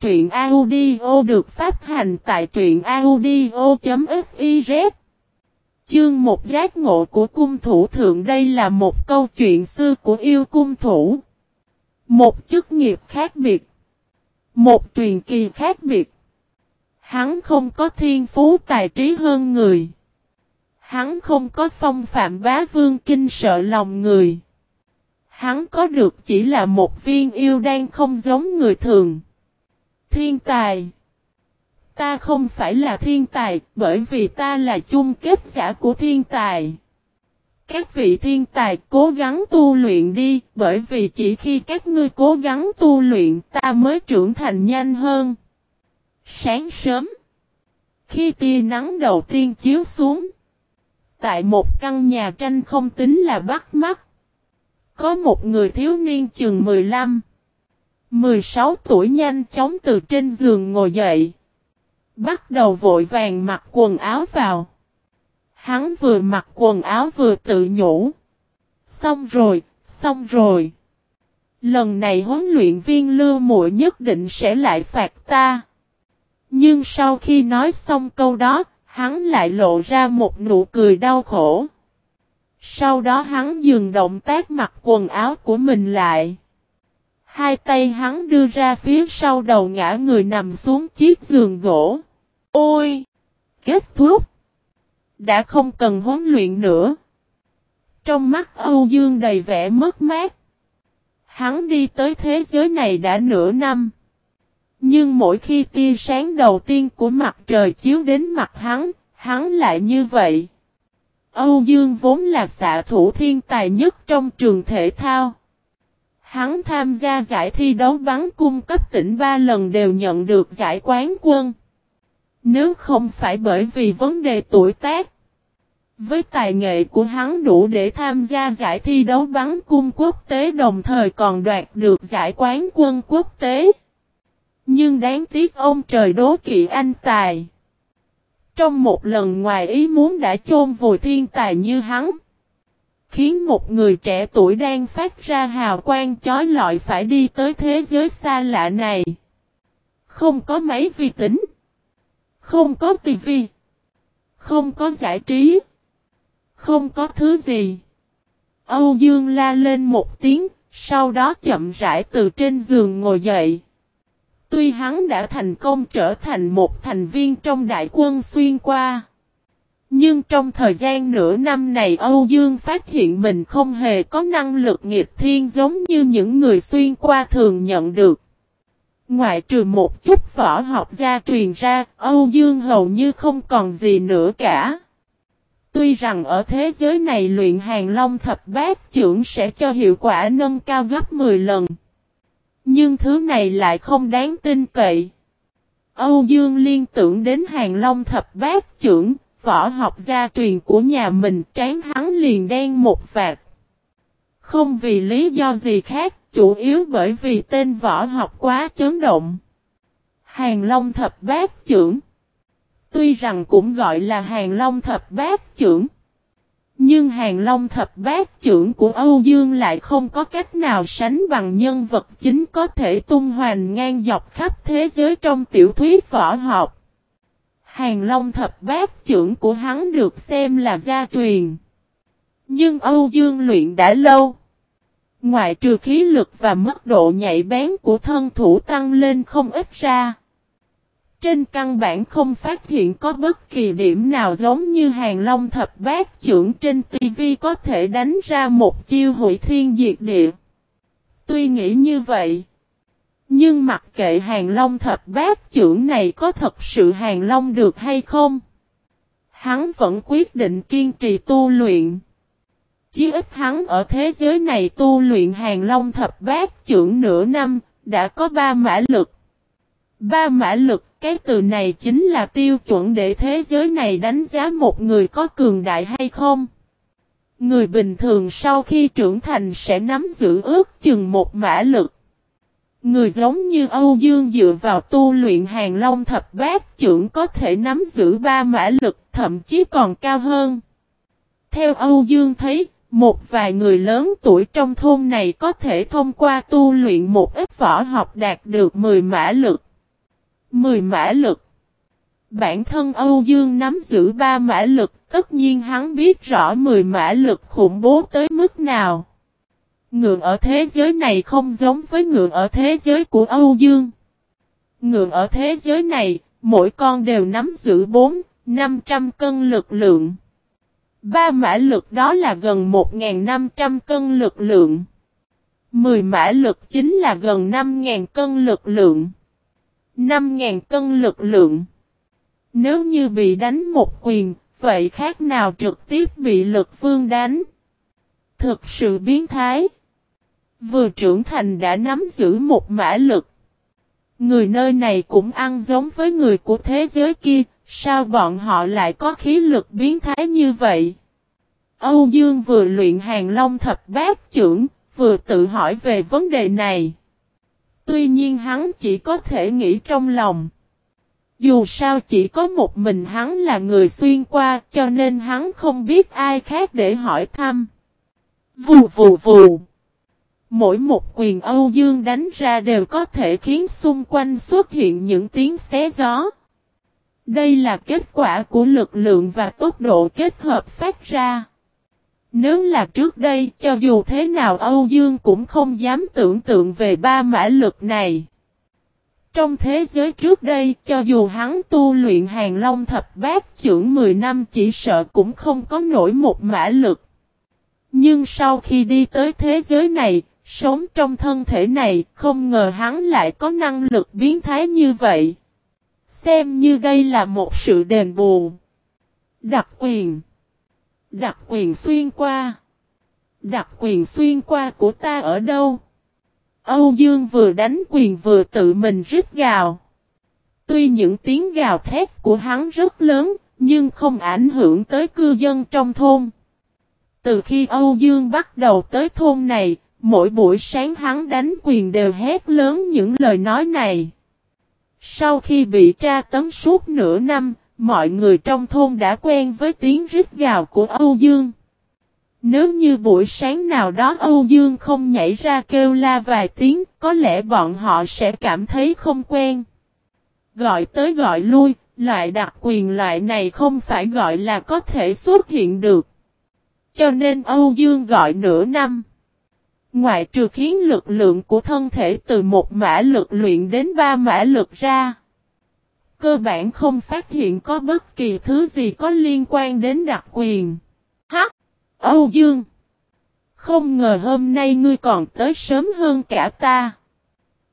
Truyện audio được phát hành tại truyện audio.fiz Chương một giác ngộ của cung thủ thượng đây là một câu chuyện xưa của yêu cung thủ. Một chức nghiệp khác biệt. Một truyền kỳ khác biệt. Hắn không có thiên phú tài trí hơn người. Hắn không có phong phạm bá vương kinh sợ lòng người. Hắn có được chỉ là một viên yêu đang không giống người thường. Thiên tài Ta không phải là thiên tài, bởi vì ta là chung kết giả của thiên tài. Các vị thiên tài, cố gắng tu luyện đi, bởi vì chỉ khi các ngươi cố gắng tu luyện, ta mới trưởng thành nhanh hơn. Sáng sớm, Khi tia nắng đầu tiên chiếu xuống, Tại một căn nhà tranh không tính là bắt mắt, Có một người thiếu niên chừng 15 16 tuổi nhanh chóng từ trên giường ngồi dậy. Bắt đầu vội vàng mặc quần áo vào. Hắn vừa mặc quần áo vừa tự nhủ. Xong rồi, xong rồi. Lần này huấn luyện viên lưu muội nhất định sẽ lại phạt ta. Nhưng sau khi nói xong câu đó, hắn lại lộ ra một nụ cười đau khổ. Sau đó hắn dừng động tác mặc quần áo của mình lại. Hai tay hắn đưa ra phía sau đầu ngã người nằm xuống chiếc giường gỗ. Ôi! Kết thúc! Đã không cần huấn luyện nữa. Trong mắt Âu Dương đầy vẻ mất mát. Hắn đi tới thế giới này đã nửa năm. Nhưng mỗi khi tia sáng đầu tiên của mặt trời chiếu đến mặt hắn, hắn lại như vậy. Âu Dương vốn là xạ thủ thiên tài nhất trong trường thể thao. Hắn tham gia giải thi đấu bắn cung cấp tỉnh ba lần đều nhận được giải quán quân. Nếu không phải bởi vì vấn đề tuổi tác. Với tài nghệ của hắn đủ để tham gia giải thi đấu bắn cung quốc tế đồng thời còn đoạt được giải quán quân quốc tế. Nhưng đáng tiếc ông trời đố kỵ anh tài. Trong một lần ngoài ý muốn đã chôn vùi thiên tài như hắn khiến một người trẻ tuổi đang phát ra hào quang chói lọi phải đi tới thế giới xa lạ này. Không có máy vi tính, không có tivi, không có giải trí, không có thứ gì. Âu Dương la lên một tiếng, sau đó chậm rãi từ trên giường ngồi dậy. Tuy hắn đã thành công trở thành một thành viên trong đại quân xuyên qua. Nhưng trong thời gian nửa năm này Âu Dương phát hiện mình không hề có năng lực nghịch thiên giống như những người xuyên qua thường nhận được. Ngoại trừ một chút võ học gia truyền ra, Âu Dương hầu như không còn gì nữa cả. Tuy rằng ở thế giới này luyện hàng long thập bát trưởng sẽ cho hiệu quả nâng cao gấp 10 lần. Nhưng thứ này lại không đáng tin cậy. Âu Dương liên tưởng đến hàng long thập bát trưởng, võ học gia truyền của nhà mình trán hắn liền đen một vạt. Không vì lý do gì khác, chủ yếu bởi vì tên võ học quá chấn động. Hàng Long thập bát trưởng Tuy rằng cũng gọi là Hàng Long thập bát trưởng Nhưng Hàng Long thập bát trưởng của Âu Dương lại không có cách nào sánh bằng nhân vật chính có thể tung hoành ngang dọc khắp thế giới trong tiểu thuyết võ học. Hàng Long thập bát trưởng của hắn được xem là gia truyền. Nhưng Âu Dương luyện đã lâu. Ngoại trừ khí lực và mức độ nhạy bén của thân thủ tăng lên không ít ra. Trên căn bản không phát hiện có bất kỳ điểm nào giống như hàng long thập bát trưởng trên TV có thể đánh ra một chiêu hủy thiên diệt địa. Tuy nghĩ như vậy. Nhưng mặc kệ hàng long thập bát trưởng này có thật sự hàng long được hay không? Hắn vẫn quyết định kiên trì tu luyện. Chí ít hắn ở thế giới này tu luyện hàng long thập bát trưởng nửa năm, đã có ba mã lực. Ba mã lực, cái từ này chính là tiêu chuẩn để thế giới này đánh giá một người có cường đại hay không. Người bình thường sau khi trưởng thành sẽ nắm giữ ước chừng một mã lực. Người giống như Âu Dương dựa vào tu luyện hàng long thập bát trưởng có thể nắm giữ ba mã lực thậm chí còn cao hơn. Theo Âu Dương thấy, một vài người lớn tuổi trong thôn này có thể thông qua tu luyện một ít võ học đạt được 10 mã lực. 10 mã lực. Bản thân Âu Dương nắm giữ ba mã lực, tất nhiên hắn biết rõ 10 mã lực khủng bố tới mức nào. Ngựa ở thế giới này không giống với ngựa ở thế giới của Âu Dương. Ngựa ở thế giới này, mỗi con đều nắm giữ 4, 500 cân lực lượng. Ba mã lực đó là gần 1.500 cân lực lượng. 10 mã lực chính là gần 5.000 cân lực lượng. 5.000 cân lực lượng. Nếu như bị đánh một quyền, vậy khác nào trực tiếp bị lực vương đánh. Thực sự biến thái. Vừa trưởng thành đã nắm giữ một mã lực. Người nơi này cũng ăn giống với người của thế giới kia, sao bọn họ lại có khí lực biến thái như vậy? Âu Dương vừa luyện hàng long thập bát trưởng, vừa tự hỏi về vấn đề này. Tuy nhiên hắn chỉ có thể nghĩ trong lòng. Dù sao chỉ có một mình hắn là người xuyên qua cho nên hắn không biết ai khác để hỏi thăm. Vù vù vù. Mỗi một quyền Âu Dương đánh ra đều có thể khiến xung quanh xuất hiện những tiếng xé gió. Đây là kết quả của lực lượng và tốc độ kết hợp phát ra. Nếu là trước đây, cho dù thế nào Âu Dương cũng không dám tưởng tượng về ba mã lực này. Trong thế giới trước đây, cho dù hắn tu luyện hàng long thập bát trưởng 10 năm chỉ sợ cũng không có nổi một mã lực. Nhưng sau khi đi tới thế giới này, sống trong thân thể này, không ngờ hắn lại có năng lực biến thái như vậy. Xem như đây là một sự đền bù. Đặc quyền. Đặc quyền xuyên qua. Đặc quyền xuyên qua của ta ở đâu? Âu Dương vừa đánh quyền vừa tự mình rít gào. Tuy những tiếng gào thét của hắn rất lớn, nhưng không ảnh hưởng tới cư dân trong thôn. Từ khi Âu Dương bắt đầu tới thôn này, mỗi buổi sáng hắn đánh quyền đều hét lớn những lời nói này. Sau khi bị tra tấn suốt nửa năm, mọi người trong thôn đã quen với tiếng rít gào của Âu Dương. Nếu như buổi sáng nào đó Âu Dương không nhảy ra kêu la vài tiếng, có lẽ bọn họ sẽ cảm thấy không quen. Gọi tới gọi lui, loại đặc quyền loại này không phải gọi là có thể xuất hiện được. Cho nên Âu Dương gọi nửa năm. Ngoại trừ khiến lực lượng của thân thể từ một mã lực luyện đến ba mã lực ra. Cơ bản không phát hiện có bất kỳ thứ gì có liên quan đến đặc quyền. Hắc! Âu Dương! Không ngờ hôm nay ngươi còn tới sớm hơn cả ta.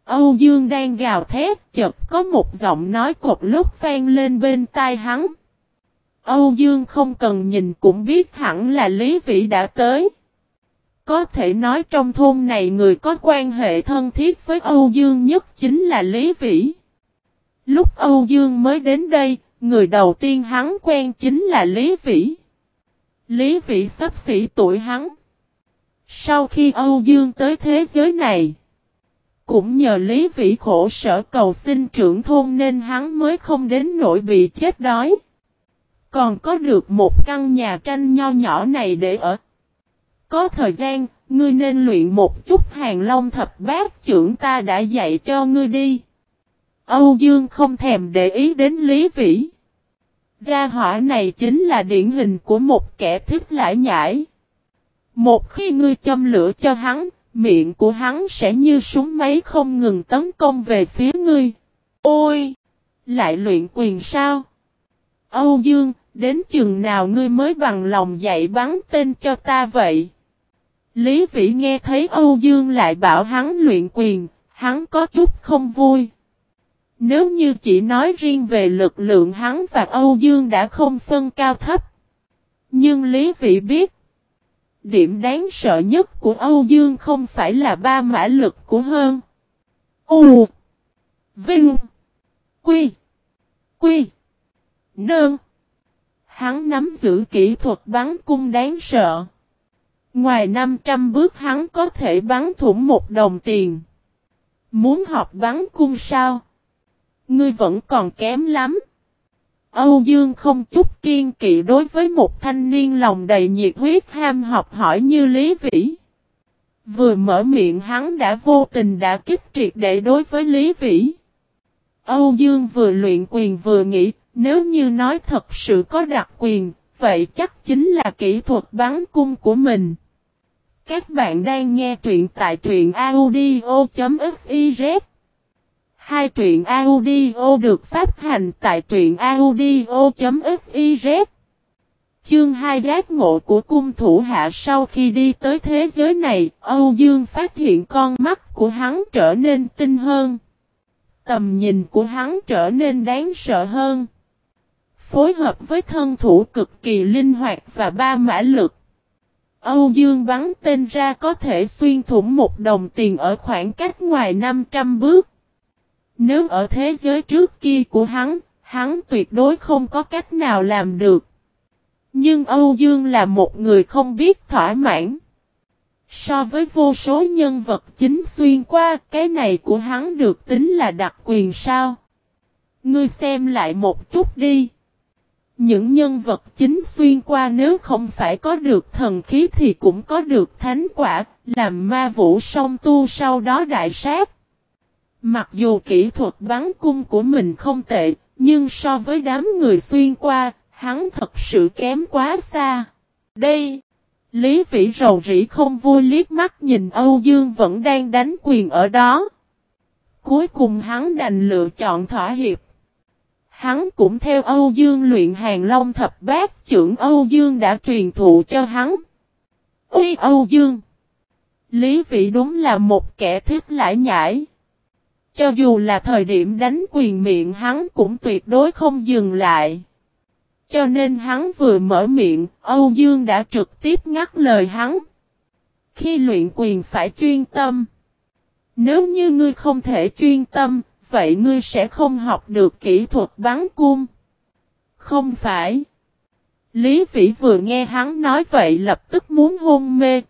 Âu Dương đang gào thét, chợt có một giọng nói cột lúc vang lên bên tai hắn. Âu Dương không cần nhìn cũng biết hẳn là Lý Vĩ đã tới. Có thể nói trong thôn này người có quan hệ thân thiết với Âu Dương nhất chính là Lý Vĩ. Lúc Âu Dương mới đến đây, người đầu tiên hắn quen chính là Lý Vĩ. Lý Vĩ sắp xỉ tuổi hắn. Sau khi Âu Dương tới thế giới này, cũng nhờ Lý Vĩ khổ sở cầu xin trưởng thôn nên hắn mới không đến nỗi bị chết đói. Còn có được một căn nhà tranh nho nhỏ này để ở. Có thời gian, ngươi nên luyện một chút hàng long thập bát trưởng ta đã dạy cho ngươi đi. Âu Dương không thèm để ý đến Lý Vĩ. Gia hỏa này chính là điển hình của một kẻ thích lãi nhãi. Một khi ngươi châm lửa cho hắn, miệng của hắn sẽ như súng máy không ngừng tấn công về phía ngươi. Ôi! Lại luyện quyền sao? Âu Dương, đến chừng nào ngươi mới bằng lòng dạy bắn tên cho ta vậy? Lý Vĩ nghe thấy Âu Dương lại bảo hắn luyện quyền, hắn có chút không vui. Nếu như chỉ nói riêng về lực lượng hắn và Âu Dương đã không phân cao thấp. Nhưng Lý Vĩ biết. Điểm đáng sợ nhất của Âu Dương không phải là ba mã lực của hơn. U. Vinh. Quy. Quy. Nương. Hắn nắm giữ kỹ thuật bắn cung đáng sợ. Ngoài 500 bước hắn có thể bắn thủng một đồng tiền. Muốn học bắn cung sao? Ngươi vẫn còn kém lắm. Âu Dương không chút kiên kỵ đối với một thanh niên lòng đầy nhiệt huyết ham học hỏi như Lý Vĩ. Vừa mở miệng hắn đã vô tình đã kích triệt để đối với Lý Vĩ. Âu Dương vừa luyện quyền vừa nghĩ, nếu như nói thật sự có đặc quyền, vậy chắc chính là kỹ thuật bắn cung của mình. Các bạn đang nghe truyện tại truyện audio.fiz Hai truyện audio được phát hành tại truyện audio.fiz Chương 2 giác ngộ của cung thủ hạ sau khi đi tới thế giới này, Âu Dương phát hiện con mắt của hắn trở nên tinh hơn. Tầm nhìn của hắn trở nên đáng sợ hơn. Phối hợp với thân thủ cực kỳ linh hoạt và ba mã lực. Âu Dương bắn tên ra có thể xuyên thủng một đồng tiền ở khoảng cách ngoài 500 bước. Nếu ở thế giới trước kia của hắn, hắn tuyệt đối không có cách nào làm được. Nhưng Âu Dương là một người không biết thỏa mãn. So với vô số nhân vật chính xuyên qua, cái này của hắn được tính là đặc quyền sao? Ngươi xem lại một chút đi. Những nhân vật chính xuyên qua nếu không phải có được thần khí thì cũng có được thánh quả, làm ma vũ song tu sau đó đại sát. Mặc dù kỹ thuật bắn cung của mình không tệ, nhưng so với đám người xuyên qua, hắn thật sự kém quá xa. Đây, Lý Vĩ rầu rĩ không vui liếc mắt nhìn Âu Dương vẫn đang đánh quyền ở đó. Cuối cùng hắn đành lựa chọn thỏa hiệp. Hắn cũng theo Âu Dương luyện hàng long thập bát trưởng Âu Dương đã truyền thụ cho hắn. Ui Âu Dương! Lý Vĩ đúng là một kẻ thích lãi nhãi. Cho dù là thời điểm đánh quyền miệng hắn cũng tuyệt đối không dừng lại. Cho nên hắn vừa mở miệng, Âu Dương đã trực tiếp ngắt lời hắn. Khi luyện quyền phải chuyên tâm. Nếu như ngươi không thể chuyên tâm, vậy ngươi sẽ không học được kỹ thuật bắn cung. Không phải. Lý Vĩ vừa nghe hắn nói vậy lập tức muốn hôn mê.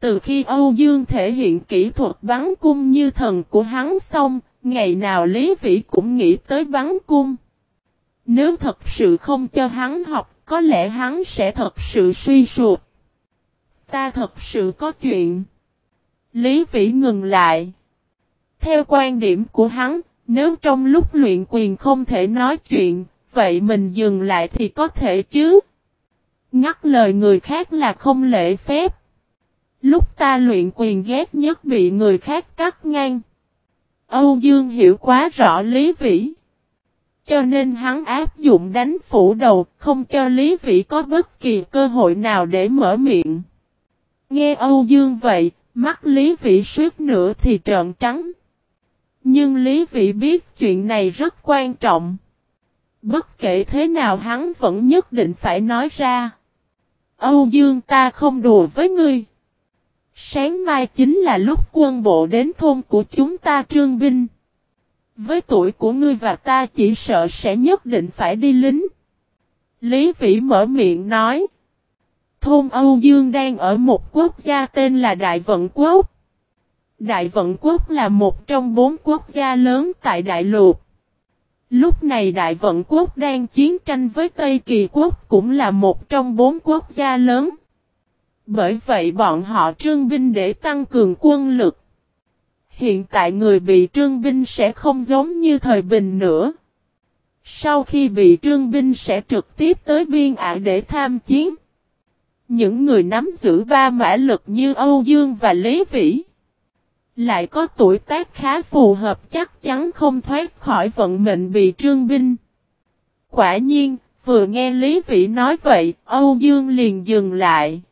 Từ khi Âu Dương thể hiện kỹ thuật bắn cung như thần của hắn xong, ngày nào Lý Vĩ cũng nghĩ tới bắn cung. Nếu thật sự không cho hắn học, có lẽ hắn sẽ thật sự suy sụp. Ta thật sự có chuyện. Lý Vĩ ngừng lại. Theo quan điểm của hắn, nếu trong lúc luyện quyền không thể nói chuyện, vậy mình dừng lại thì có thể chứ. Ngắt lời người khác là không lễ phép. Lúc ta luyện quyền ghét nhất bị người khác cắt ngang. Âu Dương hiểu quá rõ Lý Vĩ. Cho nên hắn áp dụng đánh phủ đầu, không cho Lý Vĩ có bất kỳ cơ hội nào để mở miệng. Nghe Âu Dương vậy, mắt Lý Vĩ suýt nữa thì trợn trắng. Nhưng Lý vị biết chuyện này rất quan trọng. Bất kể thế nào hắn vẫn nhất định phải nói ra. Âu Dương ta không đùa với ngươi. Sáng mai chính là lúc quân bộ đến thôn của chúng ta trương binh. Với tuổi của ngươi và ta chỉ sợ sẽ nhất định phải đi lính. Lý Vĩ mở miệng nói. Thôn Âu Dương đang ở một quốc gia tên là Đại Vận Quốc. Đại Vận Quốc là một trong bốn quốc gia lớn tại Đại Lục. Lúc này Đại Vận Quốc đang chiến tranh với Tây Kỳ Quốc cũng là một trong bốn quốc gia lớn. Bởi vậy bọn họ trương binh để tăng cường quân lực. Hiện tại người bị trương binh sẽ không giống như thời bình nữa. Sau khi bị trương binh sẽ trực tiếp tới biên ả để tham chiến. Những người nắm giữ ba mã lực như Âu Dương và Lý Vĩ. Lại có tuổi tác khá phù hợp chắc chắn không thoát khỏi vận mệnh bị trương binh. Quả nhiên, vừa nghe Lý Vĩ nói vậy, Âu Dương liền dừng lại.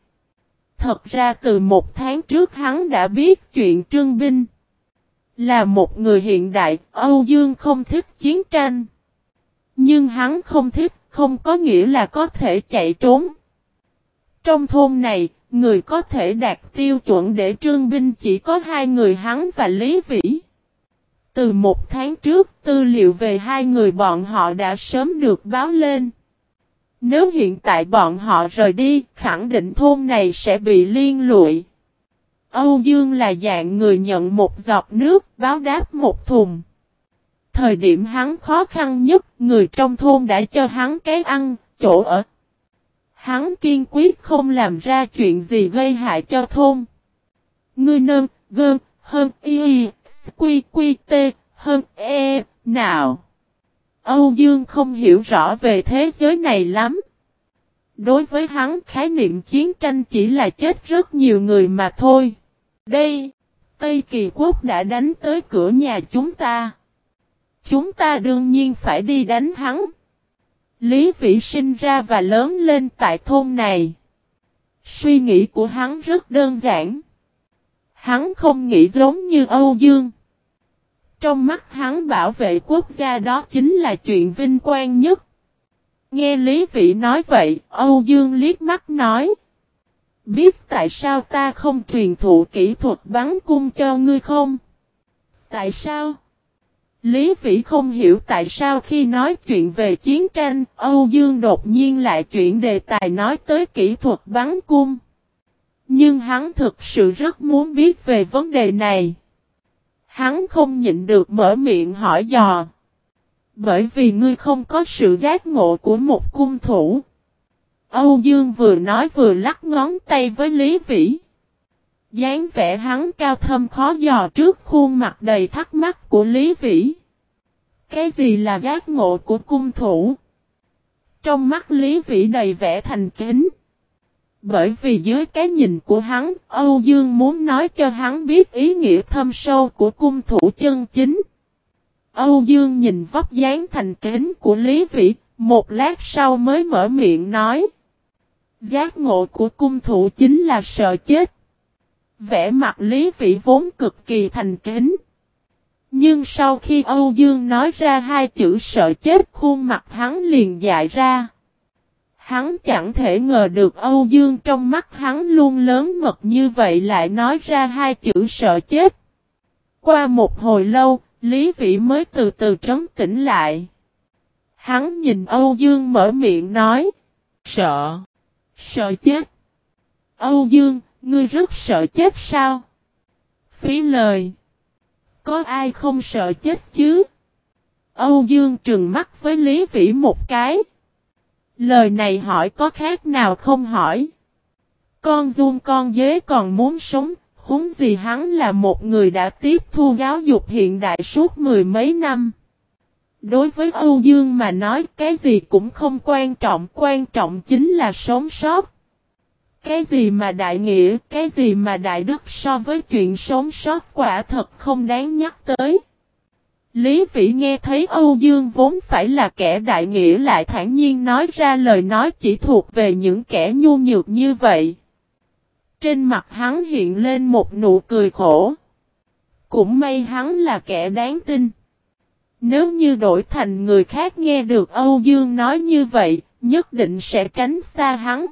Thật ra từ một tháng trước hắn đã biết chuyện trương binh. Là một người hiện đại, Âu Dương không thích chiến tranh. Nhưng hắn không thích, không có nghĩa là có thể chạy trốn. Trong thôn này, người có thể đạt tiêu chuẩn để trương binh chỉ có hai người hắn và Lý Vĩ. Từ một tháng trước, tư liệu về hai người bọn họ đã sớm được báo lên. Nếu hiện tại bọn họ rời đi, khẳng định thôn này sẽ bị liên lụi. Âu Dương là dạng người nhận một giọt nước, báo đáp một thùng. Thời điểm hắn khó khăn nhất, người trong thôn đã cho hắn cái ăn, chỗ ở. Hắn kiên quyết không làm ra chuyện gì gây hại cho thôn. Ngươi nâng, gơn, hơn, y, quy, quy, tê, Hơn e, nào. Âu Dương không hiểu rõ về thế giới này lắm. Đối với hắn khái niệm chiến tranh chỉ là chết rất nhiều người mà thôi. Đây, Tây Kỳ Quốc đã đánh tới cửa nhà chúng ta. Chúng ta đương nhiên phải đi đánh hắn. Lý Vĩ sinh ra và lớn lên tại thôn này. Suy nghĩ của hắn rất đơn giản. Hắn không nghĩ giống như Âu Dương. Trong mắt hắn bảo vệ quốc gia đó chính là chuyện vinh quang nhất. Nghe Lý Vĩ nói vậy, Âu Dương liếc mắt nói. Biết tại sao ta không truyền thụ kỹ thuật bắn cung cho ngươi không? Tại sao? Lý Vĩ không hiểu tại sao khi nói chuyện về chiến tranh, Âu Dương đột nhiên lại chuyển đề tài nói tới kỹ thuật bắn cung. Nhưng hắn thực sự rất muốn biết về vấn đề này. Hắn không nhịn được mở miệng hỏi dò. Bởi vì ngươi không có sự giác ngộ của một cung thủ. Âu Dương vừa nói vừa lắc ngón tay với Lý Vĩ dáng vẻ hắn cao thâm khó dò trước khuôn mặt đầy thắc mắc của Lý Vĩ. Cái gì là giác ngộ của cung thủ? Trong mắt Lý Vĩ đầy vẻ thành kính. Bởi vì dưới cái nhìn của hắn, Âu Dương muốn nói cho hắn biết ý nghĩa thâm sâu của cung thủ chân chính. Âu Dương nhìn vóc dáng thành kính của Lý Vĩ, một lát sau mới mở miệng nói. Giác ngộ của cung thủ chính là sợ chết vẻ mặt Lý Vĩ vốn cực kỳ thành kính. Nhưng sau khi Âu Dương nói ra hai chữ sợ chết khuôn mặt hắn liền dại ra. Hắn chẳng thể ngờ được Âu Dương trong mắt hắn luôn lớn mật như vậy lại nói ra hai chữ sợ chết. Qua một hồi lâu, Lý Vĩ mới từ từ trấn tĩnh lại. Hắn nhìn Âu Dương mở miệng nói. Sợ. Sợ chết. Âu Dương, ngươi rất sợ chết sao? Phí lời. Có ai không sợ chết chứ? Âu Dương trừng mắt với Lý Vĩ một cái. Lời này hỏi có khác nào không hỏi. Con dung con dế còn muốn sống, huống gì hắn là một người đã tiếp thu giáo dục hiện đại suốt mười mấy năm. Đối với Âu Dương mà nói cái gì cũng không quan trọng, quan trọng chính là sống sót. Cái gì mà đại nghĩa, cái gì mà đại đức so với chuyện sống sót quả thật không đáng nhắc tới. Lý Vĩ nghe thấy Âu Dương vốn phải là kẻ đại nghĩa lại thản nhiên nói ra lời nói chỉ thuộc về những kẻ nhu nhược như vậy. Trên mặt hắn hiện lên một nụ cười khổ. Cũng may hắn là kẻ đáng tin. Nếu như đổi thành người khác nghe được Âu Dương nói như vậy, nhất định sẽ tránh xa hắn.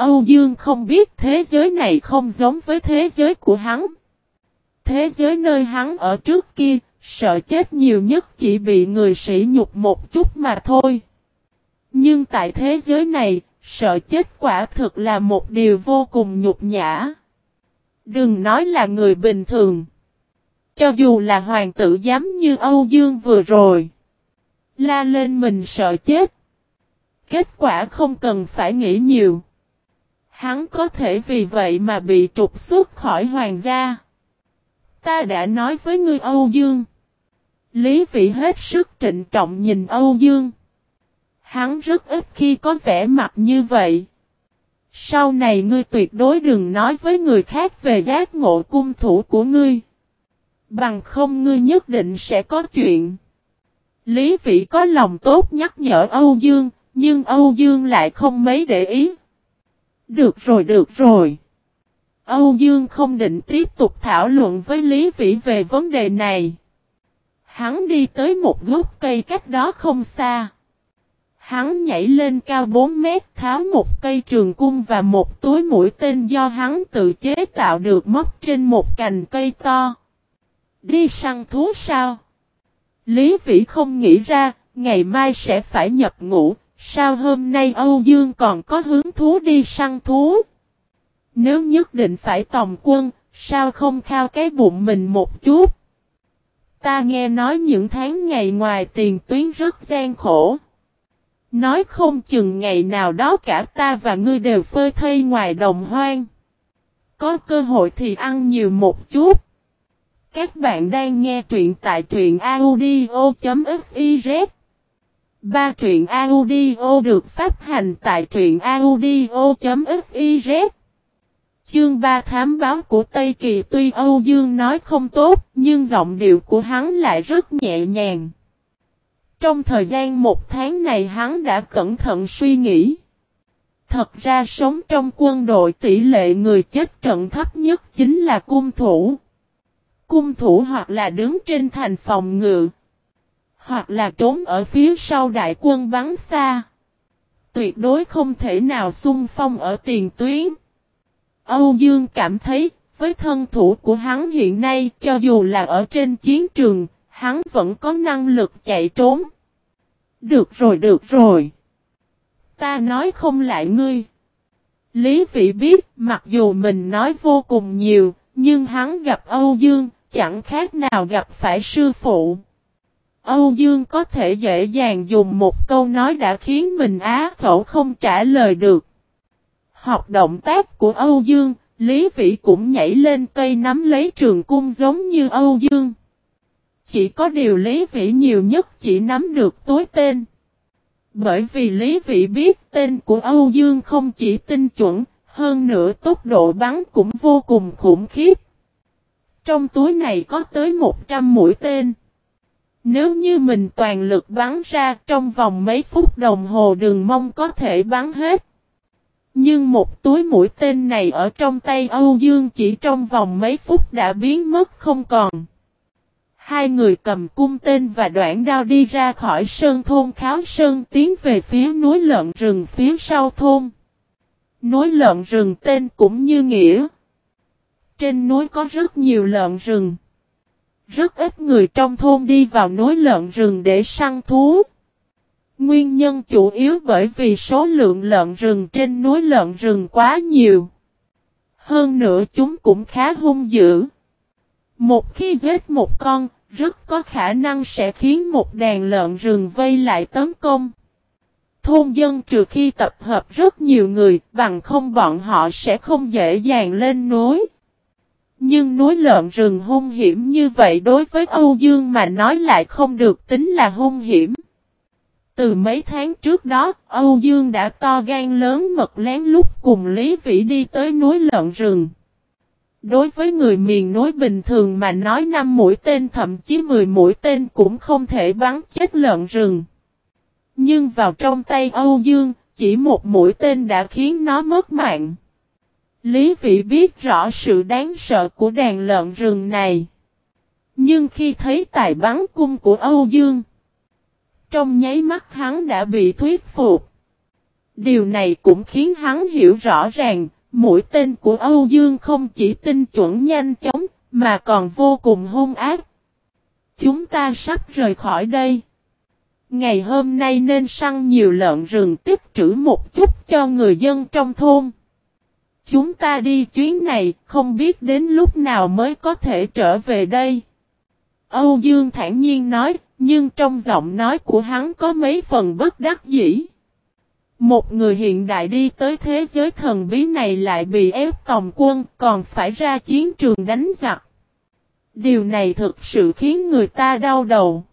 Âu Dương không biết thế giới này không giống với thế giới của hắn. Thế giới nơi hắn ở trước kia, sợ chết nhiều nhất chỉ bị người sỉ nhục một chút mà thôi. Nhưng tại thế giới này, sợ chết quả thực là một điều vô cùng nhục nhã. Đừng nói là người bình thường. Cho dù là hoàng tử dám như Âu Dương vừa rồi. La lên mình sợ chết. Kết quả không cần phải nghĩ nhiều. Hắn có thể vì vậy mà bị trục xuất khỏi hoàng gia. Ta đã nói với ngươi Âu Dương. Lý vị hết sức trịnh trọng nhìn Âu Dương. Hắn rất ít khi có vẻ mặt như vậy. Sau này ngươi tuyệt đối đừng nói với người khác về giác ngộ cung thủ của ngươi. Bằng không ngươi nhất định sẽ có chuyện. Lý vị có lòng tốt nhắc nhở Âu Dương, nhưng Âu Dương lại không mấy để ý. Được rồi được rồi. Âu Dương không định tiếp tục thảo luận với Lý Vĩ về vấn đề này. Hắn đi tới một gốc cây cách đó không xa. Hắn nhảy lên cao 4 mét tháo một cây trường cung và một túi mũi tên do hắn tự chế tạo được móc trên một cành cây to. Đi săn thú sao? Lý Vĩ không nghĩ ra, ngày mai sẽ phải nhập ngũ, sao hôm nay Âu Dương còn có hứng thú đi săn thú? Nếu nhất định phải tòng quân, sao không khao cái bụng mình một chút? Ta nghe nói những tháng ngày ngoài tiền tuyến rất gian khổ. Nói không chừng ngày nào đó cả ta và ngươi đều phơi thây ngoài đồng hoang. Có cơ hội thì ăn nhiều một chút. Các bạn đang nghe truyện tại truyện audio.fif Ba truyện audio được phát hành tại truyện audio.fiz Chương 3 thám báo của Tây Kỳ tuy Âu Dương nói không tốt, nhưng giọng điệu của hắn lại rất nhẹ nhàng. Trong thời gian một tháng này hắn đã cẩn thận suy nghĩ. Thật ra sống trong quân đội tỷ lệ người chết trận thấp nhất chính là cung thủ. Cung thủ hoặc là đứng trên thành phòng ngự. Hoặc là trốn ở phía sau đại quân bắn xa. Tuyệt đối không thể nào xung phong ở tiền tuyến. Âu Dương cảm thấy, với thân thủ của hắn hiện nay, cho dù là ở trên chiến trường, hắn vẫn có năng lực chạy trốn. Được rồi, được rồi. Ta nói không lại ngươi. Lý Vị biết, mặc dù mình nói vô cùng nhiều, nhưng hắn gặp Âu Dương, chẳng khác nào gặp phải sư phụ. Âu Dương có thể dễ dàng dùng một câu nói đã khiến mình á khẩu không trả lời được. Học động tác của Âu Dương, Lý Vĩ cũng nhảy lên cây nắm lấy trường cung giống như Âu Dương. Chỉ có điều Lý Vĩ nhiều nhất chỉ nắm được tối tên. Bởi vì Lý Vĩ biết tên của Âu Dương không chỉ tinh chuẩn, hơn nữa tốc độ bắn cũng vô cùng khủng khiếp. Trong túi này có tới 100 mũi tên. Nếu như mình toàn lực bắn ra trong vòng mấy phút đồng hồ đường mong có thể bắn hết. Nhưng một túi mũi tên này ở trong tay Âu Dương chỉ trong vòng mấy phút đã biến mất không còn. Hai người cầm cung tên và đoạn đao đi ra khỏi sơn thôn kháo sơn tiến về phía núi lợn rừng phía sau thôn. Núi lợn rừng tên cũng như nghĩa. Trên núi có rất nhiều lợn rừng. Rất ít người trong thôn đi vào núi lợn rừng để săn thú. Nguyên nhân chủ yếu bởi vì số lượng lợn rừng trên núi lợn rừng quá nhiều. Hơn nữa chúng cũng khá hung dữ. Một khi giết một con, rất có khả năng sẽ khiến một đàn lợn rừng vây lại tấn công. Thôn dân trừ khi tập hợp rất nhiều người, bằng không bọn họ sẽ không dễ dàng lên núi. Nhưng núi lợn rừng hung hiểm như vậy đối với Âu Dương mà nói lại không được tính là hung hiểm. Từ mấy tháng trước đó, Âu Dương đã to gan lớn mật lén lút cùng Lý Vĩ đi tới núi lợn rừng. Đối với người miền núi bình thường mà nói năm mũi tên thậm chí 10 mũi tên cũng không thể bắn chết lợn rừng. Nhưng vào trong tay Âu Dương, chỉ một mũi tên đã khiến nó mất mạng. Lý Vĩ biết rõ sự đáng sợ của đàn lợn rừng này. Nhưng khi thấy tài bắn cung của Âu Dương, trong nháy mắt hắn đã bị thuyết phục. Điều này cũng khiến hắn hiểu rõ ràng, mũi tên của Âu Dương không chỉ tinh chuẩn nhanh chóng, mà còn vô cùng hung ác. Chúng ta sắp rời khỏi đây. Ngày hôm nay nên săn nhiều lợn rừng tiếp trữ một chút cho người dân trong thôn. Chúng ta đi chuyến này, không biết đến lúc nào mới có thể trở về đây. Âu Dương thản nhiên nói, nhưng trong giọng nói của hắn có mấy phần bất đắc dĩ. Một người hiện đại đi tới thế giới thần bí này lại bị ép tòng quân, còn phải ra chiến trường đánh giặc. Điều này thực sự khiến người ta đau đầu.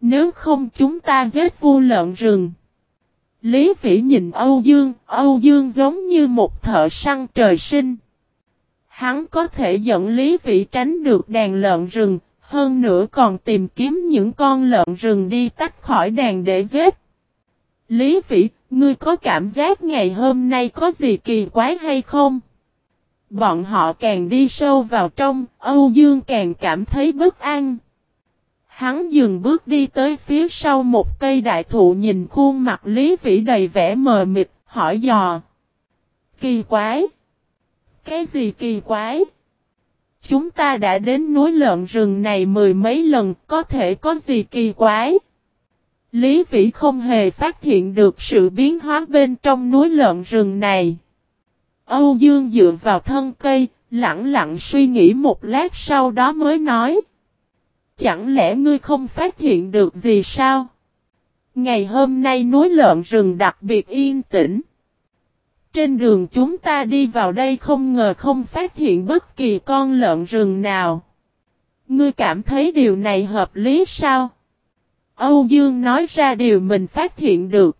Nếu không chúng ta giết vu lợn rừng. Lý Vĩ nhìn Âu Dương, Âu Dương giống như một thợ săn trời sinh. Hắn có thể dẫn Lý Vĩ tránh được đàn lợn rừng, hơn nữa còn tìm kiếm những con lợn rừng đi tách khỏi đàn để giết. Lý Vĩ, ngươi có cảm giác ngày hôm nay có gì kỳ quái hay không? Bọn họ càng đi sâu vào trong, Âu Dương càng cảm thấy bất an. Hắn dừng bước đi tới phía sau một cây đại thụ nhìn khuôn mặt Lý Vĩ đầy vẻ mờ mịt, hỏi dò. Kỳ quái! Cái gì kỳ quái? Chúng ta đã đến núi lợn rừng này mười mấy lần, có thể có gì kỳ quái? Lý Vĩ không hề phát hiện được sự biến hóa bên trong núi lợn rừng này. Âu Dương dựa vào thân cây, lặng lặng suy nghĩ một lát sau đó mới nói. Chẳng lẽ ngươi không phát hiện được gì sao? Ngày hôm nay núi lợn rừng đặc biệt yên tĩnh. Trên đường chúng ta đi vào đây không ngờ không phát hiện bất kỳ con lợn rừng nào. Ngươi cảm thấy điều này hợp lý sao? Âu Dương nói ra điều mình phát hiện được.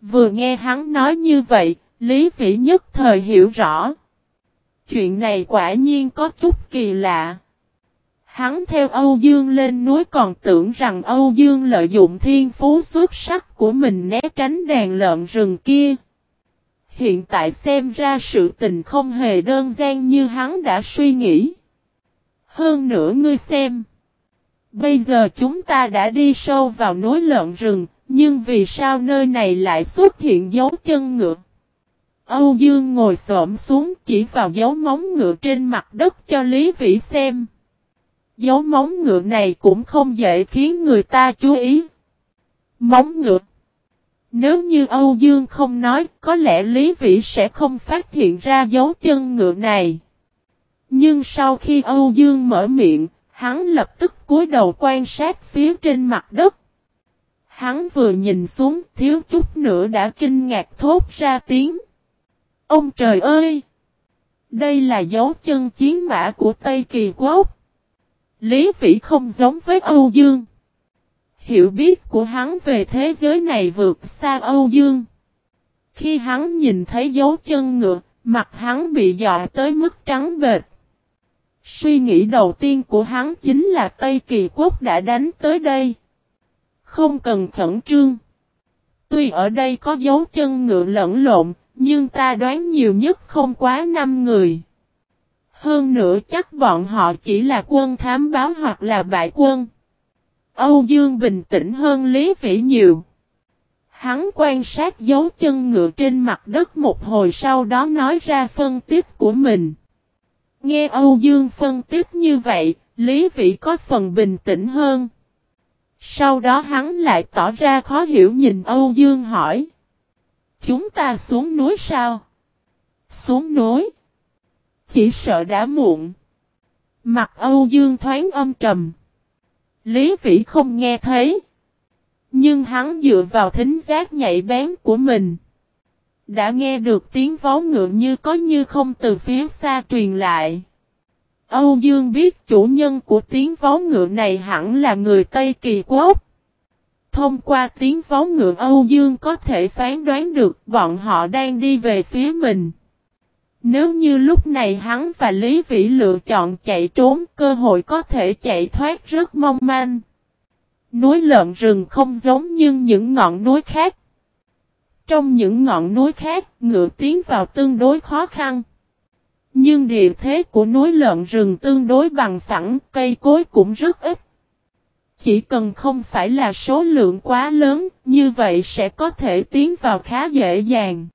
Vừa nghe hắn nói như vậy, Lý Vĩ nhất thời hiểu rõ. Chuyện này quả nhiên có chút kỳ lạ. Hắn theo Âu Dương lên núi còn tưởng rằng Âu Dương lợi dụng thiên phú xuất sắc của mình né tránh đàn lợn rừng kia. Hiện tại xem ra sự tình không hề đơn giản như hắn đã suy nghĩ. Hơn nữa ngươi xem. Bây giờ chúng ta đã đi sâu vào núi lợn rừng, nhưng vì sao nơi này lại xuất hiện dấu chân ngựa? Âu Dương ngồi xổm xuống chỉ vào dấu móng ngựa trên mặt đất cho Lý Vĩ xem. Dấu móng ngựa này cũng không dễ khiến người ta chú ý. Móng ngựa. Nếu như Âu Dương không nói, có lẽ Lý Vĩ sẽ không phát hiện ra dấu chân ngựa này. Nhưng sau khi Âu Dương mở miệng, hắn lập tức cúi đầu quan sát phía trên mặt đất. Hắn vừa nhìn xuống, thiếu chút nữa đã kinh ngạc thốt ra tiếng. Ông trời ơi! Đây là dấu chân chiến mã của Tây Kỳ Quốc. Lý Vĩ không giống với Âu Dương. Hiểu biết của hắn về thế giới này vượt xa Âu Dương. Khi hắn nhìn thấy dấu chân ngựa, mặt hắn bị dọa tới mức trắng bệt. Suy nghĩ đầu tiên của hắn chính là Tây Kỳ Quốc đã đánh tới đây. Không cần khẩn trương. Tuy ở đây có dấu chân ngựa lẫn lộn, nhưng ta đoán nhiều nhất không quá 5 người. Hơn nữa chắc bọn họ chỉ là quân thám báo hoặc là bại quân. Âu Dương bình tĩnh hơn Lý Vĩ nhiều. Hắn quan sát dấu chân ngựa trên mặt đất một hồi sau đó nói ra phân tích của mình. Nghe Âu Dương phân tích như vậy, Lý Vĩ có phần bình tĩnh hơn. Sau đó hắn lại tỏ ra khó hiểu nhìn Âu Dương hỏi. Chúng ta xuống núi sao? Xuống núi. Chỉ sợ đã muộn. Mặt Âu Dương thoáng âm trầm. Lý Vĩ không nghe thấy. Nhưng hắn dựa vào thính giác nhạy bén của mình. Đã nghe được tiếng vó ngựa như có như không từ phía xa truyền lại. Âu Dương biết chủ nhân của tiếng vó ngựa này hẳn là người Tây Kỳ Quốc. Thông qua tiếng vó ngựa Âu Dương có thể phán đoán được bọn họ đang đi về phía mình. Nếu như lúc này hắn và Lý Vĩ lựa chọn chạy trốn cơ hội có thể chạy thoát rất mong manh. Núi lợn rừng không giống như những ngọn núi khác. Trong những ngọn núi khác, ngựa tiến vào tương đối khó khăn. Nhưng địa thế của núi lợn rừng tương đối bằng phẳng, cây cối cũng rất ít. Chỉ cần không phải là số lượng quá lớn, như vậy sẽ có thể tiến vào khá dễ dàng.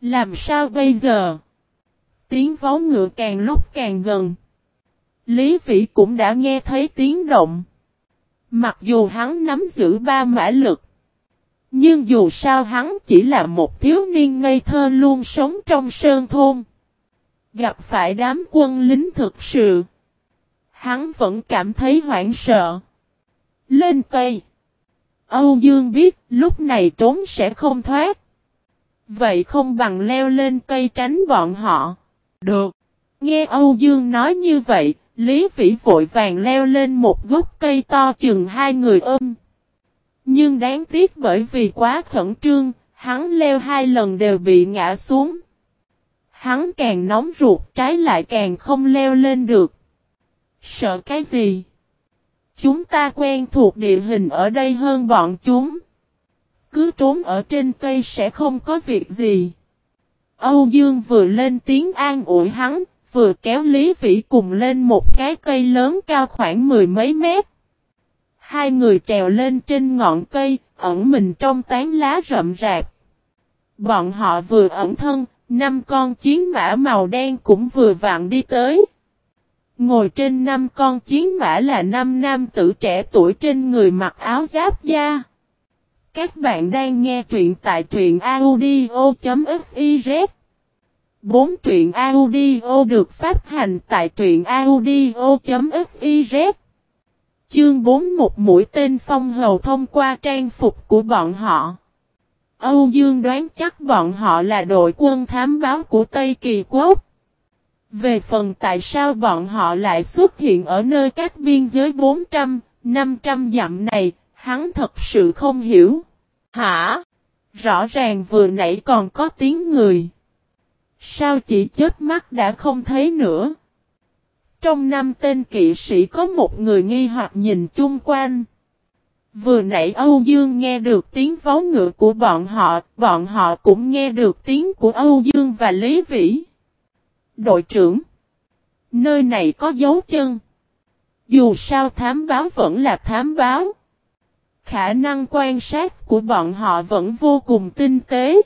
Làm sao bây giờ? Tiếng vó ngựa càng lúc càng gần. Lý Vĩ cũng đã nghe thấy tiếng động. Mặc dù hắn nắm giữ ba mã lực. Nhưng dù sao hắn chỉ là một thiếu niên ngây thơ luôn sống trong sơn thôn. Gặp phải đám quân lính thực sự. Hắn vẫn cảm thấy hoảng sợ. Lên cây. Âu Dương biết lúc này trốn sẽ không thoát. Vậy không bằng leo lên cây tránh bọn họ. Được. Nghe Âu Dương nói như vậy, Lý Vĩ vội vàng leo lên một gốc cây to chừng hai người ôm. Nhưng đáng tiếc bởi vì quá khẩn trương, hắn leo hai lần đều bị ngã xuống. Hắn càng nóng ruột trái lại càng không leo lên được. Sợ cái gì? Chúng ta quen thuộc địa hình ở đây hơn bọn chúng. Cứ trốn ở trên cây sẽ không có việc gì. Âu Dương vừa lên tiếng an ủi hắn, vừa kéo Lý Vĩ cùng lên một cái cây lớn cao khoảng mười mấy mét. Hai người trèo lên trên ngọn cây, ẩn mình trong tán lá rậm rạp. Bọn họ vừa ẩn thân, năm con chiến mã màu đen cũng vừa vặn đi tới. Ngồi trên năm con chiến mã là năm nam tử trẻ tuổi trên người mặc áo giáp da. Các bạn đang nghe truyện tại truyện audio.fiz. Bốn truyện audio được phát hành tại truyện audio.fiz. Chương 4 một mũi tên phong hầu thông qua trang phục của bọn họ. Âu Dương đoán chắc bọn họ là đội quân thám báo của Tây Kỳ Quốc. Về phần tại sao bọn họ lại xuất hiện ở nơi cách biên giới 400, 500 dặm này, hắn thật sự không hiểu. Hả? Rõ ràng vừa nãy còn có tiếng người. Sao chỉ chết mắt đã không thấy nữa? Trong năm tên kỵ sĩ có một người nghi hoặc nhìn chung quanh. Vừa nãy Âu Dương nghe được tiếng vó ngựa của bọn họ, bọn họ cũng nghe được tiếng của Âu Dương và Lý Vĩ. Đội trưởng Nơi này có dấu chân. Dù sao thám báo vẫn là thám báo. Khả năng quan sát của bọn họ vẫn vô cùng tinh tế.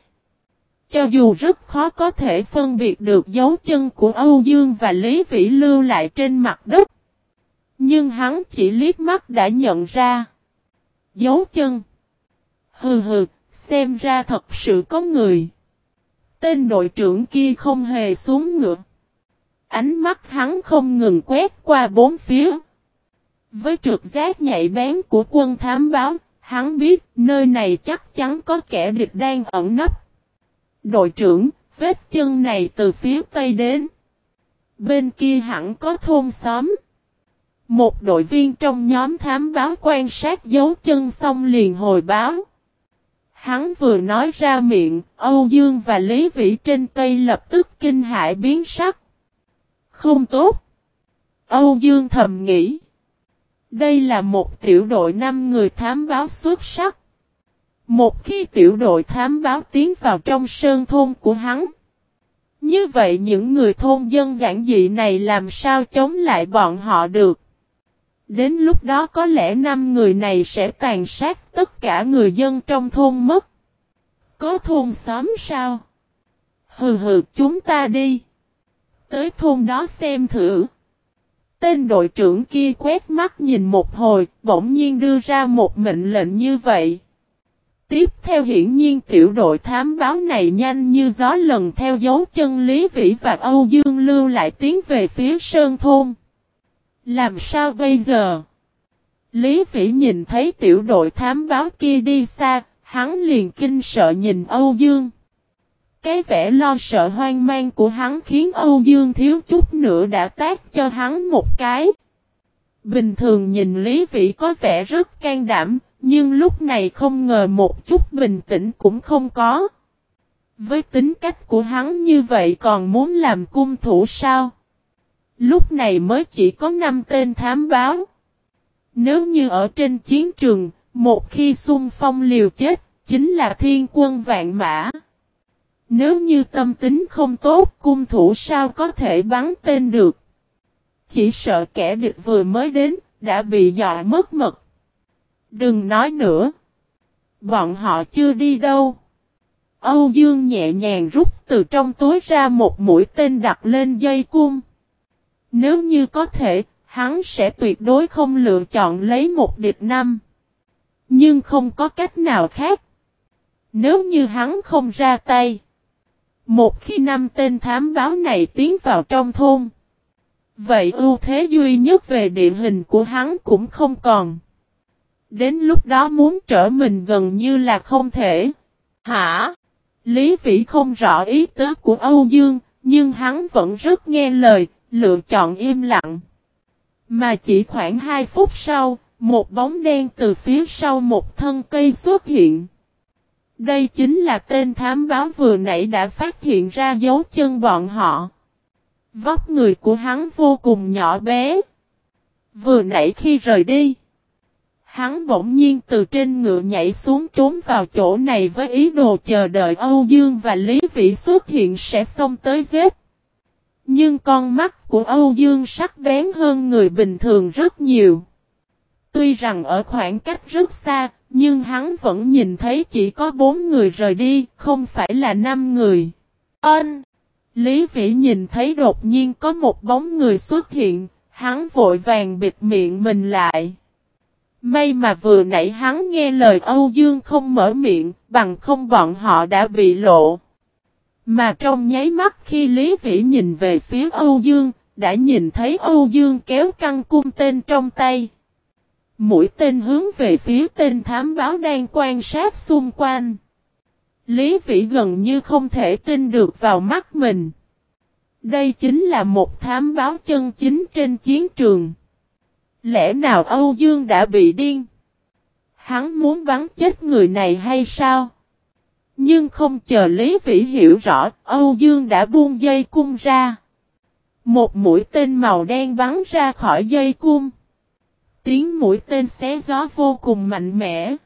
Cho dù rất khó có thể phân biệt được dấu chân của Âu Dương và Lý Vĩ lưu lại trên mặt đất. Nhưng hắn chỉ liếc mắt đã nhận ra. Dấu chân. Hừ hừ, xem ra thật sự có người. Tên đội trưởng kia không hề xuống ngựa. Ánh mắt hắn không ngừng quét qua bốn phía. Với trực giác nhạy bén của quân thám báo, hắn biết nơi này chắc chắn có kẻ địch đang ẩn nấp. Đội trưởng, vết chân này từ phía tây đến. Bên kia hẳn có thôn xóm. Một đội viên trong nhóm thám báo quan sát dấu chân xong liền hồi báo. Hắn vừa nói ra miệng, Âu Dương và Lý Vĩ trên cây lập tức kinh hại biến sắc. Không tốt. Âu Dương thầm nghĩ. Đây là một tiểu đội năm người thám báo xuất sắc. Một khi tiểu đội thám báo tiến vào trong sơn thôn của hắn. Như vậy những người thôn dân giản dị này làm sao chống lại bọn họ được. Đến lúc đó có lẽ năm người này sẽ tàn sát tất cả người dân trong thôn mất. Có thôn xóm sao? Hừ hừ, chúng ta đi. Tới thôn đó xem thử. Tên đội trưởng kia quét mắt nhìn một hồi, bỗng nhiên đưa ra một mệnh lệnh như vậy. Tiếp theo hiển nhiên tiểu đội thám báo này nhanh như gió lần theo dấu chân Lý Vĩ và Âu Dương Lưu lại tiến về phía Sơn Thôn. Làm sao bây giờ? Lý Vĩ nhìn thấy tiểu đội thám báo kia đi xa, hắn liền kinh sợ nhìn Âu Dương. Cái vẻ lo sợ hoang mang của hắn khiến Âu Dương thiếu chút nữa đã tác cho hắn một cái. Bình thường nhìn Lý Vĩ có vẻ rất can đảm, nhưng lúc này không ngờ một chút bình tĩnh cũng không có. Với tính cách của hắn như vậy còn muốn làm cung thủ sao? Lúc này mới chỉ có 5 tên thám báo. Nếu như ở trên chiến trường, một khi xung phong liều chết, chính là thiên quân vạn mã. Nếu như tâm tính không tốt, cung thủ sao có thể bắn tên được. Chỉ sợ kẻ địch vừa mới đến, đã bị dọa mất mật. Đừng nói nữa. Bọn họ chưa đi đâu. Âu Dương nhẹ nhàng rút từ trong túi ra một mũi tên đặt lên dây cung. Nếu như có thể, hắn sẽ tuyệt đối không lựa chọn lấy một địch năm. Nhưng không có cách nào khác. Nếu như hắn không ra tay. Một khi năm tên thám báo này tiến vào trong thôn. Vậy ưu thế duy nhất về địa hình của hắn cũng không còn. Đến lúc đó muốn trở mình gần như là không thể. Hả? Lý Vĩ không rõ ý tứ của Âu Dương, nhưng hắn vẫn rất nghe lời, lựa chọn im lặng. Mà chỉ khoảng 2 phút sau, một bóng đen từ phía sau một thân cây xuất hiện. Đây chính là tên thám báo vừa nãy đã phát hiện ra dấu chân bọn họ. Vóc người của hắn vô cùng nhỏ bé. Vừa nãy khi rời đi. Hắn bỗng nhiên từ trên ngựa nhảy xuống trốn vào chỗ này với ý đồ chờ đợi Âu Dương và Lý Vĩ xuất hiện sẽ xông tới giết. Nhưng con mắt của Âu Dương sắc bén hơn người bình thường rất nhiều. Tuy rằng ở khoảng cách rất xa, nhưng hắn vẫn nhìn thấy chỉ có bốn người rời đi, không phải là năm người. Ân! Lý Vĩ nhìn thấy đột nhiên có một bóng người xuất hiện, hắn vội vàng bịt miệng mình lại. May mà vừa nãy hắn nghe lời Âu Dương không mở miệng, bằng không bọn họ đã bị lộ. Mà trong nháy mắt khi Lý Vĩ nhìn về phía Âu Dương, đã nhìn thấy Âu Dương kéo căng cung tên trong tay. Mũi tên hướng về phía tên thám báo đang quan sát xung quanh. Lý Vĩ gần như không thể tin được vào mắt mình. Đây chính là một thám báo chân chính trên chiến trường. Lẽ nào Âu Dương đã bị điên? Hắn muốn bắn chết người này hay sao? Nhưng không chờ Lý Vĩ hiểu rõ, Âu Dương đã buông dây cung ra. Một mũi tên màu đen bắn ra khỏi dây cung. Tiếng mũi tên xé gió vô cùng mạnh mẽ.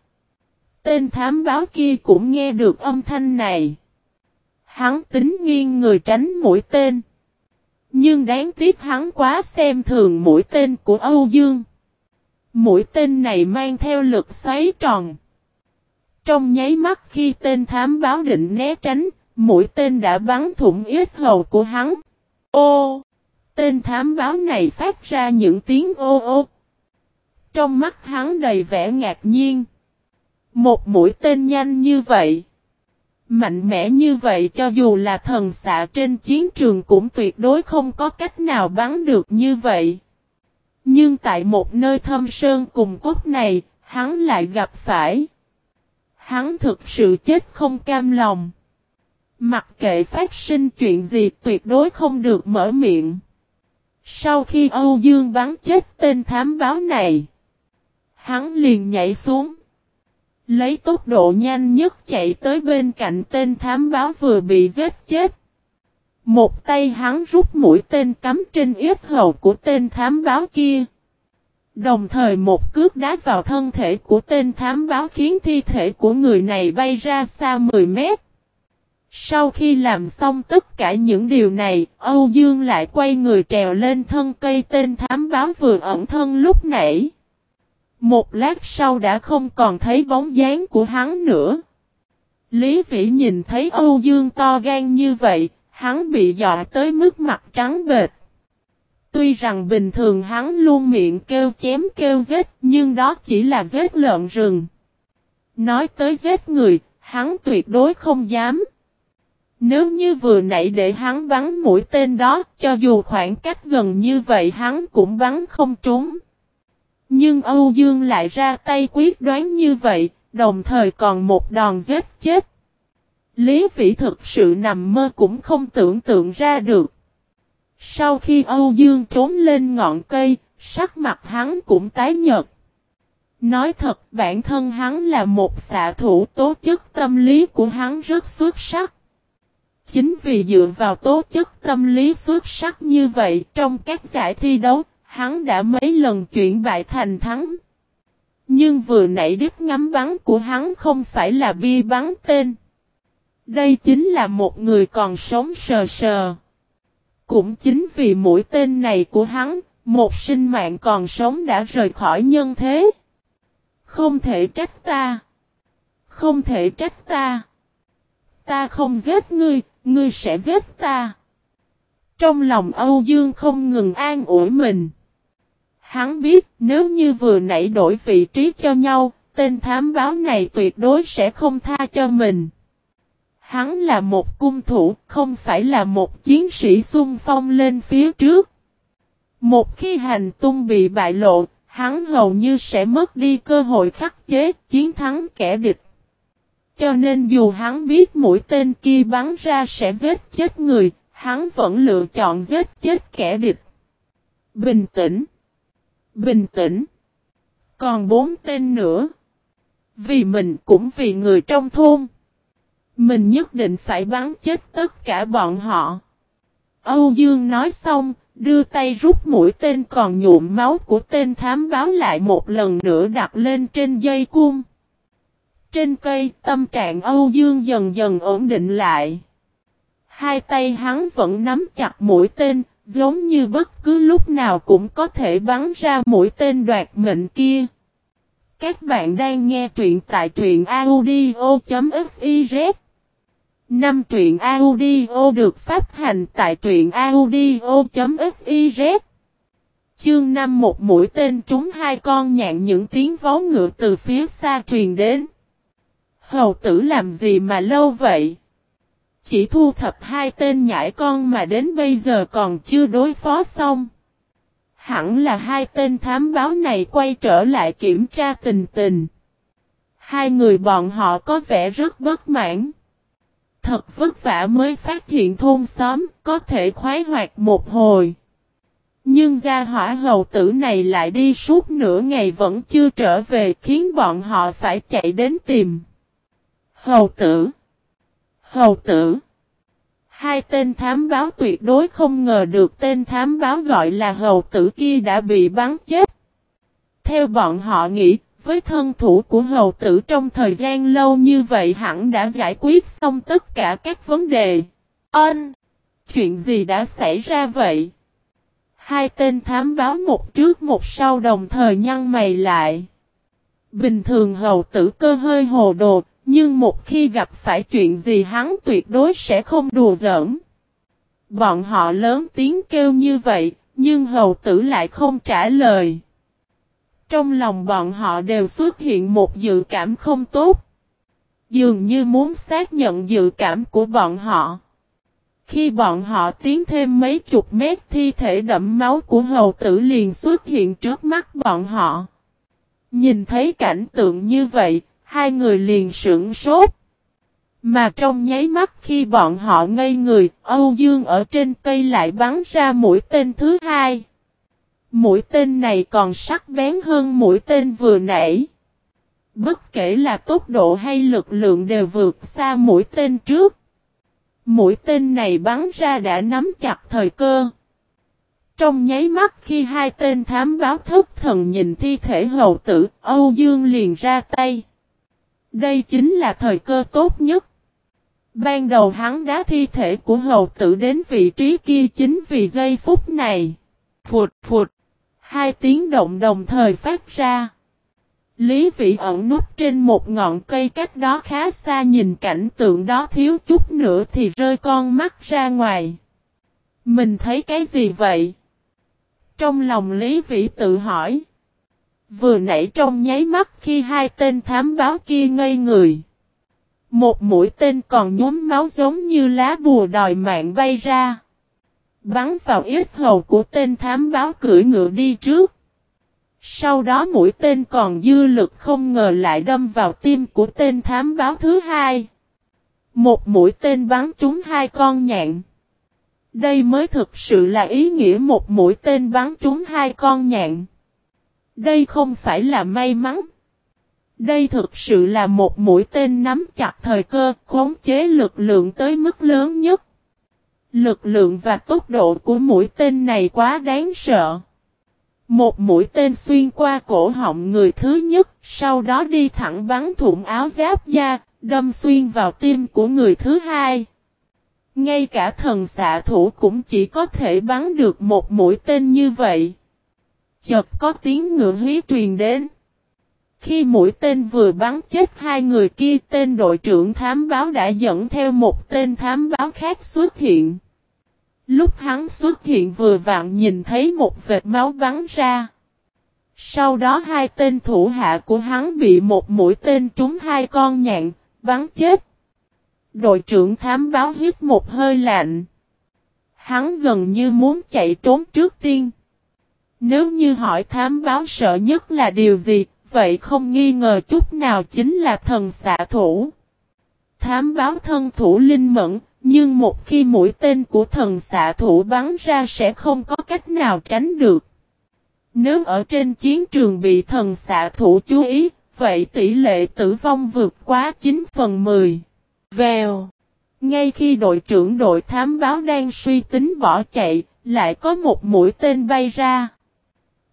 Tên thám báo kia cũng nghe được âm thanh này. Hắn tính nghiêng người tránh mũi tên. Nhưng đáng tiếc hắn quá xem thường mũi tên của Âu Dương. Mũi tên này mang theo lực xoáy tròn. Trong nháy mắt khi tên thám báo định né tránh, mũi tên đã bắn thủng ít hầu của hắn. Ô! Tên thám báo này phát ra những tiếng ô ô. Trong mắt hắn đầy vẻ ngạc nhiên. Một mũi tên nhanh như vậy. Mạnh mẽ như vậy cho dù là thần xạ trên chiến trường cũng tuyệt đối không có cách nào bắn được như vậy. Nhưng tại một nơi thâm sơn cùng cốt này, hắn lại gặp phải. Hắn thực sự chết không cam lòng. Mặc kệ phát sinh chuyện gì tuyệt đối không được mở miệng. Sau khi Âu Dương bắn chết tên thám báo này, hắn liền nhảy xuống. Lấy tốc độ nhanh nhất chạy tới bên cạnh tên thám báo vừa bị giết chết. Một tay hắn rút mũi tên cắm trên yết hầu của tên thám báo kia. Đồng thời một cước đá vào thân thể của tên thám báo khiến thi thể của người này bay ra xa 10 mét. Sau khi làm xong tất cả những điều này, Âu Dương lại quay người trèo lên thân cây tên thám báo vừa ẩn thân lúc nãy. Một lát sau đã không còn thấy bóng dáng của hắn nữa. Lý Vĩ nhìn thấy Âu Dương to gan như vậy, hắn bị dọa tới mức mặt trắng bệt. Tuy rằng bình thường hắn luôn miệng kêu chém kêu giết, nhưng đó chỉ là giết lợn rừng. Nói tới giết người, hắn tuyệt đối không dám. Nếu như vừa nãy để hắn bắn mũi tên đó, cho dù khoảng cách gần như vậy hắn cũng bắn không trúng. Nhưng Âu Dương lại ra tay quyết đoán như vậy, đồng thời còn một đòn giết chết. Lý Vĩ thực sự nằm mơ cũng không tưởng tượng ra được. Sau khi Âu Dương trốn lên ngọn cây, sắc mặt hắn cũng tái nhợt. Nói thật bản thân hắn là một xạ thủ tố chất tâm lý của hắn rất xuất sắc. Chính vì dựa vào tố chất tâm lý xuất sắc như vậy trong các giải thi đấu, hắn đã mấy lần chuyển bại thành thắng. Nhưng vừa nãy đứt ngắm bắn của hắn không phải là bi bắn tên. Đây chính là một người còn sống sờ sờ. Cũng chính vì mũi tên này của hắn, một sinh mạng còn sống đã rời khỏi nhân thế. Không thể trách ta. Không thể trách ta. Ta không giết ngươi, ngươi sẽ giết ta. Trong lòng Âu Dương không ngừng an ủi mình. Hắn biết nếu như vừa nãy đổi vị trí cho nhau, tên thám báo này tuyệt đối sẽ không tha cho mình. Hắn là một cung thủ, không phải là một chiến sĩ xung phong lên phía trước. Một khi hành tung bị bại lộ, hắn hầu như sẽ mất đi cơ hội khắc chế, chiến thắng kẻ địch. Cho nên dù hắn biết mũi tên kia bắn ra sẽ giết chết người, hắn vẫn lựa chọn giết chết kẻ địch. Bình tĩnh. Bình tĩnh. Còn bốn tên nữa. Vì mình cũng vì người trong thôn. Mình nhất định phải bắn chết tất cả bọn họ. Âu Dương nói xong, đưa tay rút mũi tên còn nhuộm máu của tên thám báo lại một lần nữa đặt lên trên dây cung. Trên cây, tâm trạng Âu Dương dần dần ổn định lại. Hai tay hắn vẫn nắm chặt mũi tên, giống như bất cứ lúc nào cũng có thể bắn ra mũi tên đoạt mệnh kia. Các bạn đang nghe truyện tại truyện audio.fiz Năm truyện audio được phát hành tại truyện audio.fiz Chương 5 một mũi tên trúng hai con nhạn những tiếng vó ngựa từ phía xa truyền đến. Hầu tử làm gì mà lâu vậy? Chỉ thu thập hai tên nhãi con mà đến bây giờ còn chưa đối phó xong. Hẳn là hai tên thám báo này quay trở lại kiểm tra tình tình. Hai người bọn họ có vẻ rất bất mãn. thật vất vả mới phát hiện thôn xóm, có thể khoái hoạt một hồi. Nhưng gia hỏa hầu tử này lại đi suốt nửa ngày vẫn chưa trở về khiến bọn họ phải chạy đến tìm. Hầu tử! Hầu tử! Hai tên thám báo tuyệt đối không ngờ được tên thám báo gọi là hầu tử kia đã bị bắn chết. Theo bọn họ nghĩ, với thân thủ của hầu tử trong thời gian lâu như vậy hẳn đã giải quyết xong tất cả các vấn đề. Ân! Chuyện gì đã xảy ra vậy? Hai tên thám báo một trước một sau đồng thời nhăn mày lại. Bình thường hầu tử cơ hơi hồ đồ, nhưng một khi gặp phải chuyện gì hắn tuyệt đối sẽ không đùa giỡn. Bọn họ lớn tiếng kêu như vậy, nhưng hầu tử lại không trả lời. Trong lòng bọn họ đều xuất hiện một dự cảm không tốt. Dường như muốn xác nhận dự cảm của bọn họ. Khi bọn họ tiến thêm mấy chục mét thi thể đẫm máu của hầu tử liền xuất hiện trước mắt bọn họ. Nhìn thấy cảnh tượng như vậy, hai người liền sững sốt. Mà trong nháy mắt khi bọn họ ngây người, Âu Dương ở trên cây lại bắn ra mũi tên thứ hai. Mũi tên này còn sắc bén hơn mũi tên vừa nãy. Bất kể là tốc độ hay lực lượng đều vượt xa mũi tên trước. Mũi tên này bắn ra đã nắm chặt thời cơ. Trong nháy mắt khi hai tên thám báo thất thần nhìn thi thể hầu tử, Âu Dương liền ra tay. Đây chính là thời cơ tốt nhất. Ban đầu hắn đá thi thể của hầu tử đến vị trí kia chính vì giây phút này. Phụt phụt. Hai tiếng động đồng thời phát ra. Lý vị ẩn nút trên một ngọn cây cách đó khá xa nhìn cảnh tượng đó thiếu chút nữa thì rơi con mắt ra ngoài. Mình thấy cái gì vậy? Trong lòng Lý vị tự hỏi. Vừa nãy trong nháy mắt khi hai tên thám báo kia ngây người. Một mũi tên còn nhuốm máu giống như lá bùa đòi mạng bay ra. Bắn vào ít hầu của tên thám báo cưỡi ngựa đi trước. Sau đó mũi tên còn dư lực không ngờ lại đâm vào tim của tên thám báo thứ hai. Một mũi tên bắn trúng hai con nhạn. Đây mới thực sự là ý nghĩa một mũi tên bắn trúng hai con nhạn. Đây không phải là may mắn. Đây thực sự là một mũi tên nắm chặt thời cơ, khống chế lực lượng tới mức lớn nhất. Lực lượng và tốc độ của mũi tên này quá đáng sợ. Một mũi tên xuyên qua cổ họng người thứ nhất, sau đó đi thẳng bắn thủng áo giáp da, đâm xuyên vào tim của người thứ hai. Ngay cả thần xạ thủ cũng chỉ có thể bắn được một mũi tên như vậy. Chợt có tiếng ngựa hí truyền đến. Khi mũi tên vừa bắn chết hai người kia tên đội trưởng thám báo đã dẫn theo một tên thám báo khác xuất hiện. Lúc hắn xuất hiện vừa vặn nhìn thấy một vệt máu bắn ra. Sau đó hai tên thủ hạ của hắn bị một mũi tên trúng hai con nhạn, bắn chết. Đội trưởng thám báo hít một hơi lạnh. Hắn gần như muốn chạy trốn trước tiên. Nếu như hỏi thám báo sợ nhất là điều gì, vậy không nghi ngờ chút nào chính là thần xạ thủ. Thám báo thân thủ linh mẫn, nhưng một khi mũi tên của thần xạ thủ bắn ra sẽ không có cách nào tránh được. Nếu ở trên chiến trường bị thần xạ thủ chú ý, vậy tỷ lệ tử vong vượt quá 9 phần 10. Vèo. Ngay khi đội trưởng đội thám báo đang suy tính bỏ chạy, lại có một mũi tên bay ra.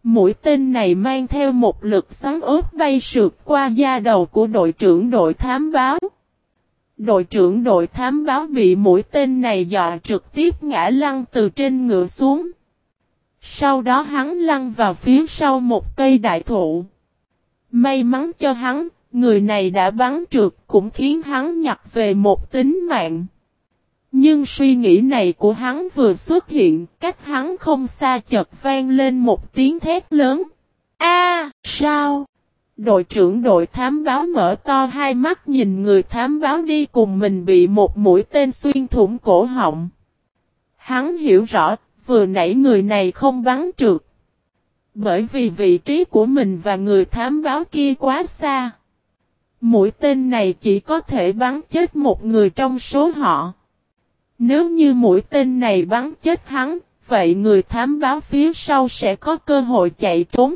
Mũi tên này mang theo một lực xoắn ướt bay sượt qua da đầu của đội trưởng đội thám báo. Đội trưởng đội thám báo bị mũi tên này dọa trực tiếp ngã lăn từ trên ngựa xuống. Sau đó hắn lăn vào phía sau một cây đại thụ. May mắn cho hắn, người này đã bắn trượt cũng khiến hắn nhặt về một tính mạng. Nhưng suy nghĩ này của hắn vừa xuất hiện, cách hắn không xa chợt vang lên một tiếng thét lớn. A, sao? Đội trưởng đội thám báo mở to hai mắt nhìn người thám báo đi cùng mình bị một mũi tên xuyên thủng cổ họng. Hắn hiểu rõ, vừa nãy người này không bắn trượt. Bởi vì vị trí của mình và người thám báo kia quá xa. Mũi tên này chỉ có thể bắn chết một người trong số họ. Nếu như mũi tên này bắn chết hắn, vậy người thám báo phía sau sẽ có cơ hội chạy trốn.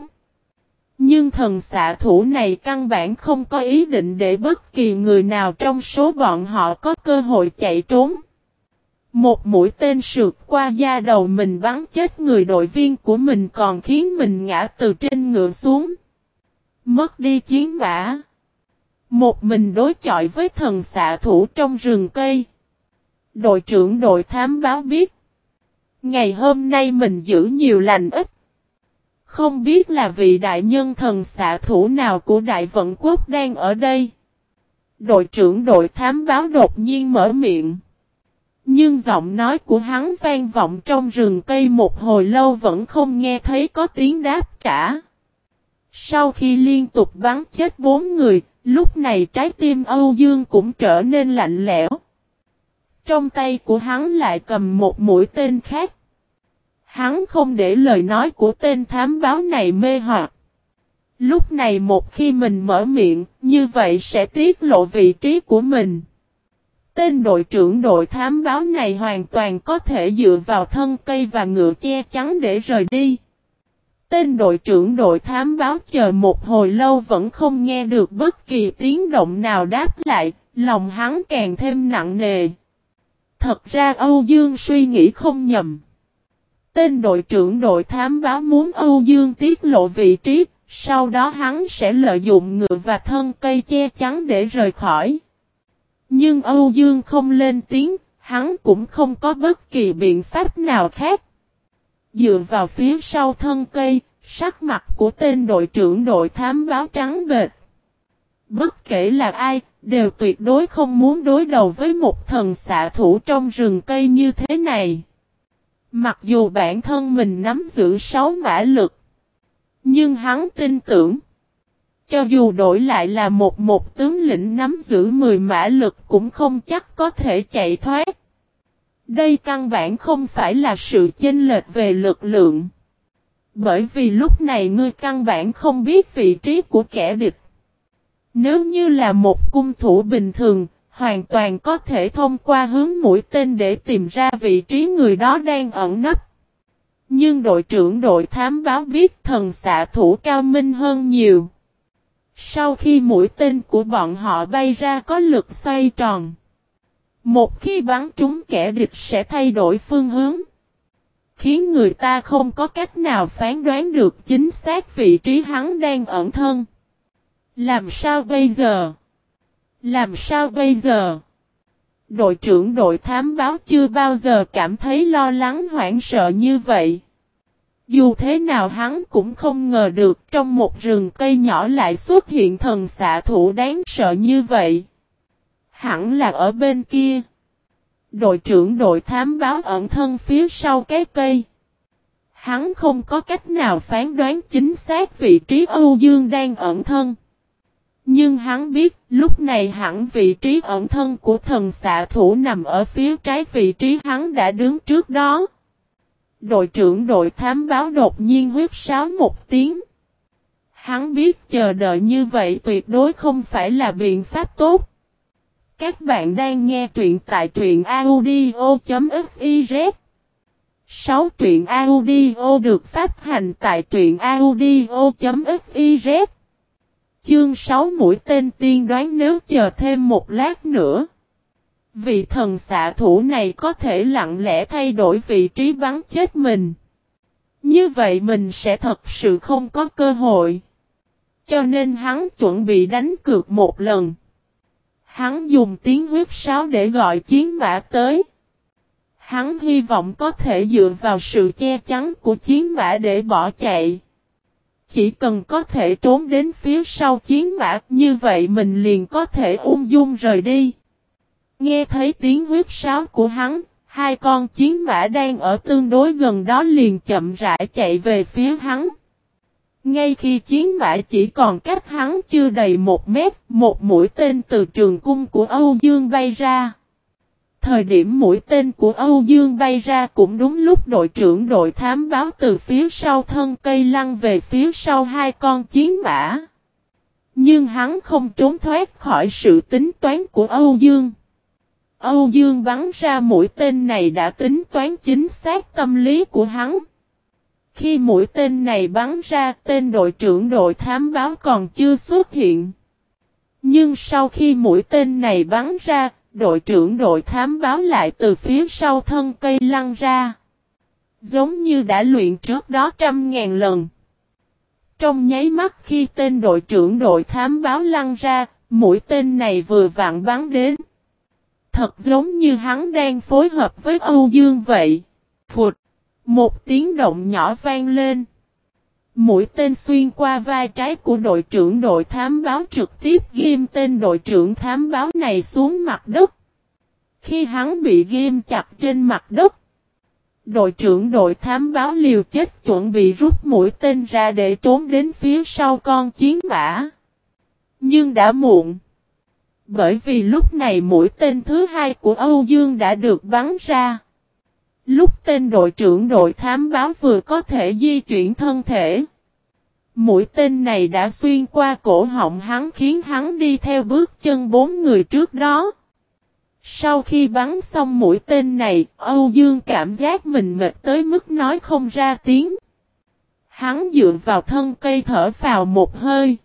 Nhưng thần xạ thủ này căn bản không có ý định để bất kỳ người nào trong số bọn họ có cơ hội chạy trốn. Một mũi tên sượt qua da đầu mình bắn chết người đội viên của mình còn khiến mình ngã từ trên ngựa xuống. Mất đi chiến mã. Một mình đối chọi với thần xạ thủ trong rừng cây. Đội trưởng đội thám báo biết. Ngày hôm nay mình giữ nhiều lành ít. Không biết là vị đại nhân thần xạ thủ nào của đại vận quốc đang ở đây. Đội trưởng đội thám báo đột nhiên mở miệng. Nhưng giọng nói của hắn vang vọng trong rừng cây một hồi lâu vẫn không nghe thấy có tiếng đáp trả. Sau khi liên tục bắn chết bốn người, lúc này trái tim Âu Dương cũng trở nên lạnh lẽo. Trong tay của hắn lại cầm một mũi tên khác. Hắn không để lời nói của tên thám báo này mê hoặc. Lúc này một khi mình mở miệng, như vậy sẽ tiết lộ vị trí của mình. Tên đội trưởng đội thám báo này hoàn toàn có thể dựa vào thân cây và ngựa che chắn để rời đi. Tên đội trưởng đội thám báo chờ một hồi lâu vẫn không nghe được bất kỳ tiếng động nào đáp lại, lòng hắn càng thêm nặng nề. Thật ra Âu Dương suy nghĩ không nhầm. Tên đội trưởng đội thám báo muốn Âu Dương tiết lộ vị trí, sau đó hắn sẽ lợi dụng ngựa và thân cây che chắn để rời khỏi. Nhưng Âu Dương không lên tiếng, hắn cũng không có bất kỳ biện pháp nào khác. Dựa vào phía sau thân cây, sắc mặt của tên đội trưởng đội thám báo trắng bệt. Bất kể là ai, đều tuyệt đối không muốn đối đầu với một thần xạ thủ trong rừng cây như thế này. Mặc dù bản thân mình nắm giữ sáu mã lực, nhưng hắn tin tưởng, cho dù đổi lại là một một tướng lĩnh nắm giữ 10 mã lực cũng không chắc có thể chạy thoát. Đây căn bản không phải là sự chênh lệch về lực lượng. Bởi vì lúc này ngươi căn bản không biết vị trí của kẻ địch. Nếu như là một cung thủ bình thường, hoàn toàn có thể thông qua hướng mũi tên để tìm ra vị trí người đó đang ẩn nấp. Nhưng đội trưởng đội thám báo biết thần xạ thủ cao minh hơn nhiều. Sau khi mũi tên của bọn họ bay ra có lực xoay tròn. Một khi bắn trúng kẻ địch sẽ thay đổi phương hướng. Khiến người ta không có cách nào phán đoán được chính xác vị trí hắn đang ẩn thân. Làm sao bây giờ? Làm sao bây giờ? Đội trưởng đội thám báo chưa bao giờ cảm thấy lo lắng hoảng sợ như vậy. Dù thế nào hắn cũng không ngờ được trong một rừng cây nhỏ lại xuất hiện thần xạ thủ đáng sợ như vậy. Hẳn là ở bên kia. Đội trưởng đội thám báo ẩn thân phía sau cái cây. Hắn không có cách nào phán đoán chính xác vị trí Âu Dương đang ẩn thân. Nhưng hắn biết, lúc này hẳn vị trí ẩn thân của thần xạ thủ nằm ở phía trái vị trí hắn đã đứng trước đó. Đội trưởng đội thám báo đột nhiên huyết sáo một tiếng. Hắn biết chờ đợi như vậy tuyệt đối không phải là biện pháp tốt. Các bạn đang nghe truyện tại truyện audio.fiz 6 truyện audio được phát hành tại truyện audio.fiz Chương 6 mũi tên tiên đoán nếu chờ thêm một lát nữa. Vị thần xạ thủ này có thể lặng lẽ thay đổi vị trí bắn chết mình. Như vậy mình sẽ thật sự không có cơ hội. Cho nên hắn chuẩn bị đánh cược một lần. Hắn dùng tiếng huyết sáo để gọi chiến mã tới. Hắn hy vọng có thể dựa vào sự che chắn của chiến mã để bỏ chạy. Chỉ cần có thể trốn đến phía sau chiến mã như vậy mình liền có thể ung dung rời đi. Nghe thấy tiếng huyết sáo của hắn, hai con chiến mã đang ở tương đối gần đó liền chậm rãi chạy về phía hắn. Ngay khi chiến mã chỉ còn cách hắn chưa đầy một mét, một mũi tên từ trường cung của Âu Dương bay ra. Thời điểm mũi tên của Âu Dương bay ra cũng đúng lúc đội trưởng đội thám báo từ phía sau thân cây lăn về phía sau hai con chiến mã. Nhưng hắn không trốn thoát khỏi sự tính toán của Âu Dương. Âu Dương bắn ra mũi tên này đã tính toán chính xác tâm lý của hắn. Khi mũi tên này bắn ra, tên đội trưởng đội thám báo còn chưa xuất hiện. Nhưng sau khi mũi tên này bắn ra, đội trưởng đội thám báo lại từ phía sau thân cây lăn ra. Giống như đã luyện trước đó trăm ngàn lần. Trong nháy mắt khi tên đội trưởng đội thám báo lăn ra, mũi tên này vừa vặn bắn đến. Thật giống như hắn đang phối hợp với Âu Dương vậy. Phụt! Một tiếng động nhỏ vang lên. Mũi tên xuyên qua vai trái của đội trưởng đội thám báo trực tiếp ghim tên đội trưởng thám báo này xuống mặt đất. Khi hắn bị ghim chặt trên mặt đất, đội trưởng đội thám báo liều chết chuẩn bị rút mũi tên ra để trốn đến phía sau con chiến mã. Nhưng đã muộn. Bởi vì lúc này mũi tên thứ hai của Âu Dương đã được bắn ra. Lúc tên đội trưởng đội thám báo vừa có thể di chuyển thân thể. Mũi tên này đã xuyên qua cổ họng hắn khiến hắn đi theo bước chân bốn người trước đó. Sau khi bắn xong mũi tên này, Âu Dương cảm giác mình mệt tới mức nói không ra tiếng. Hắn dựa vào thân cây thở vào một hơi.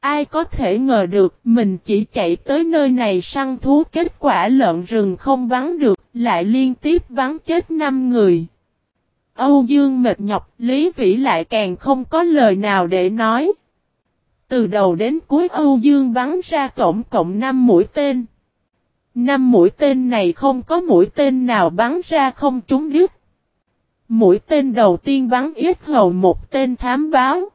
Ai có thể ngờ được mình chỉ chạy tới nơi này săn thú kết quả lợn rừng không bắn được, lại liên tiếp bắn chết 5 người. Âu Dương mệt nhọc, Lý Vĩ lại càng không có lời nào để nói. Từ đầu đến cuối Âu Dương bắn ra tổng cộng 5 mũi tên. 5 mũi tên này không có mũi tên nào bắn ra không trúng đứt. Mũi tên đầu tiên bắn ít hầu một tên thám báo.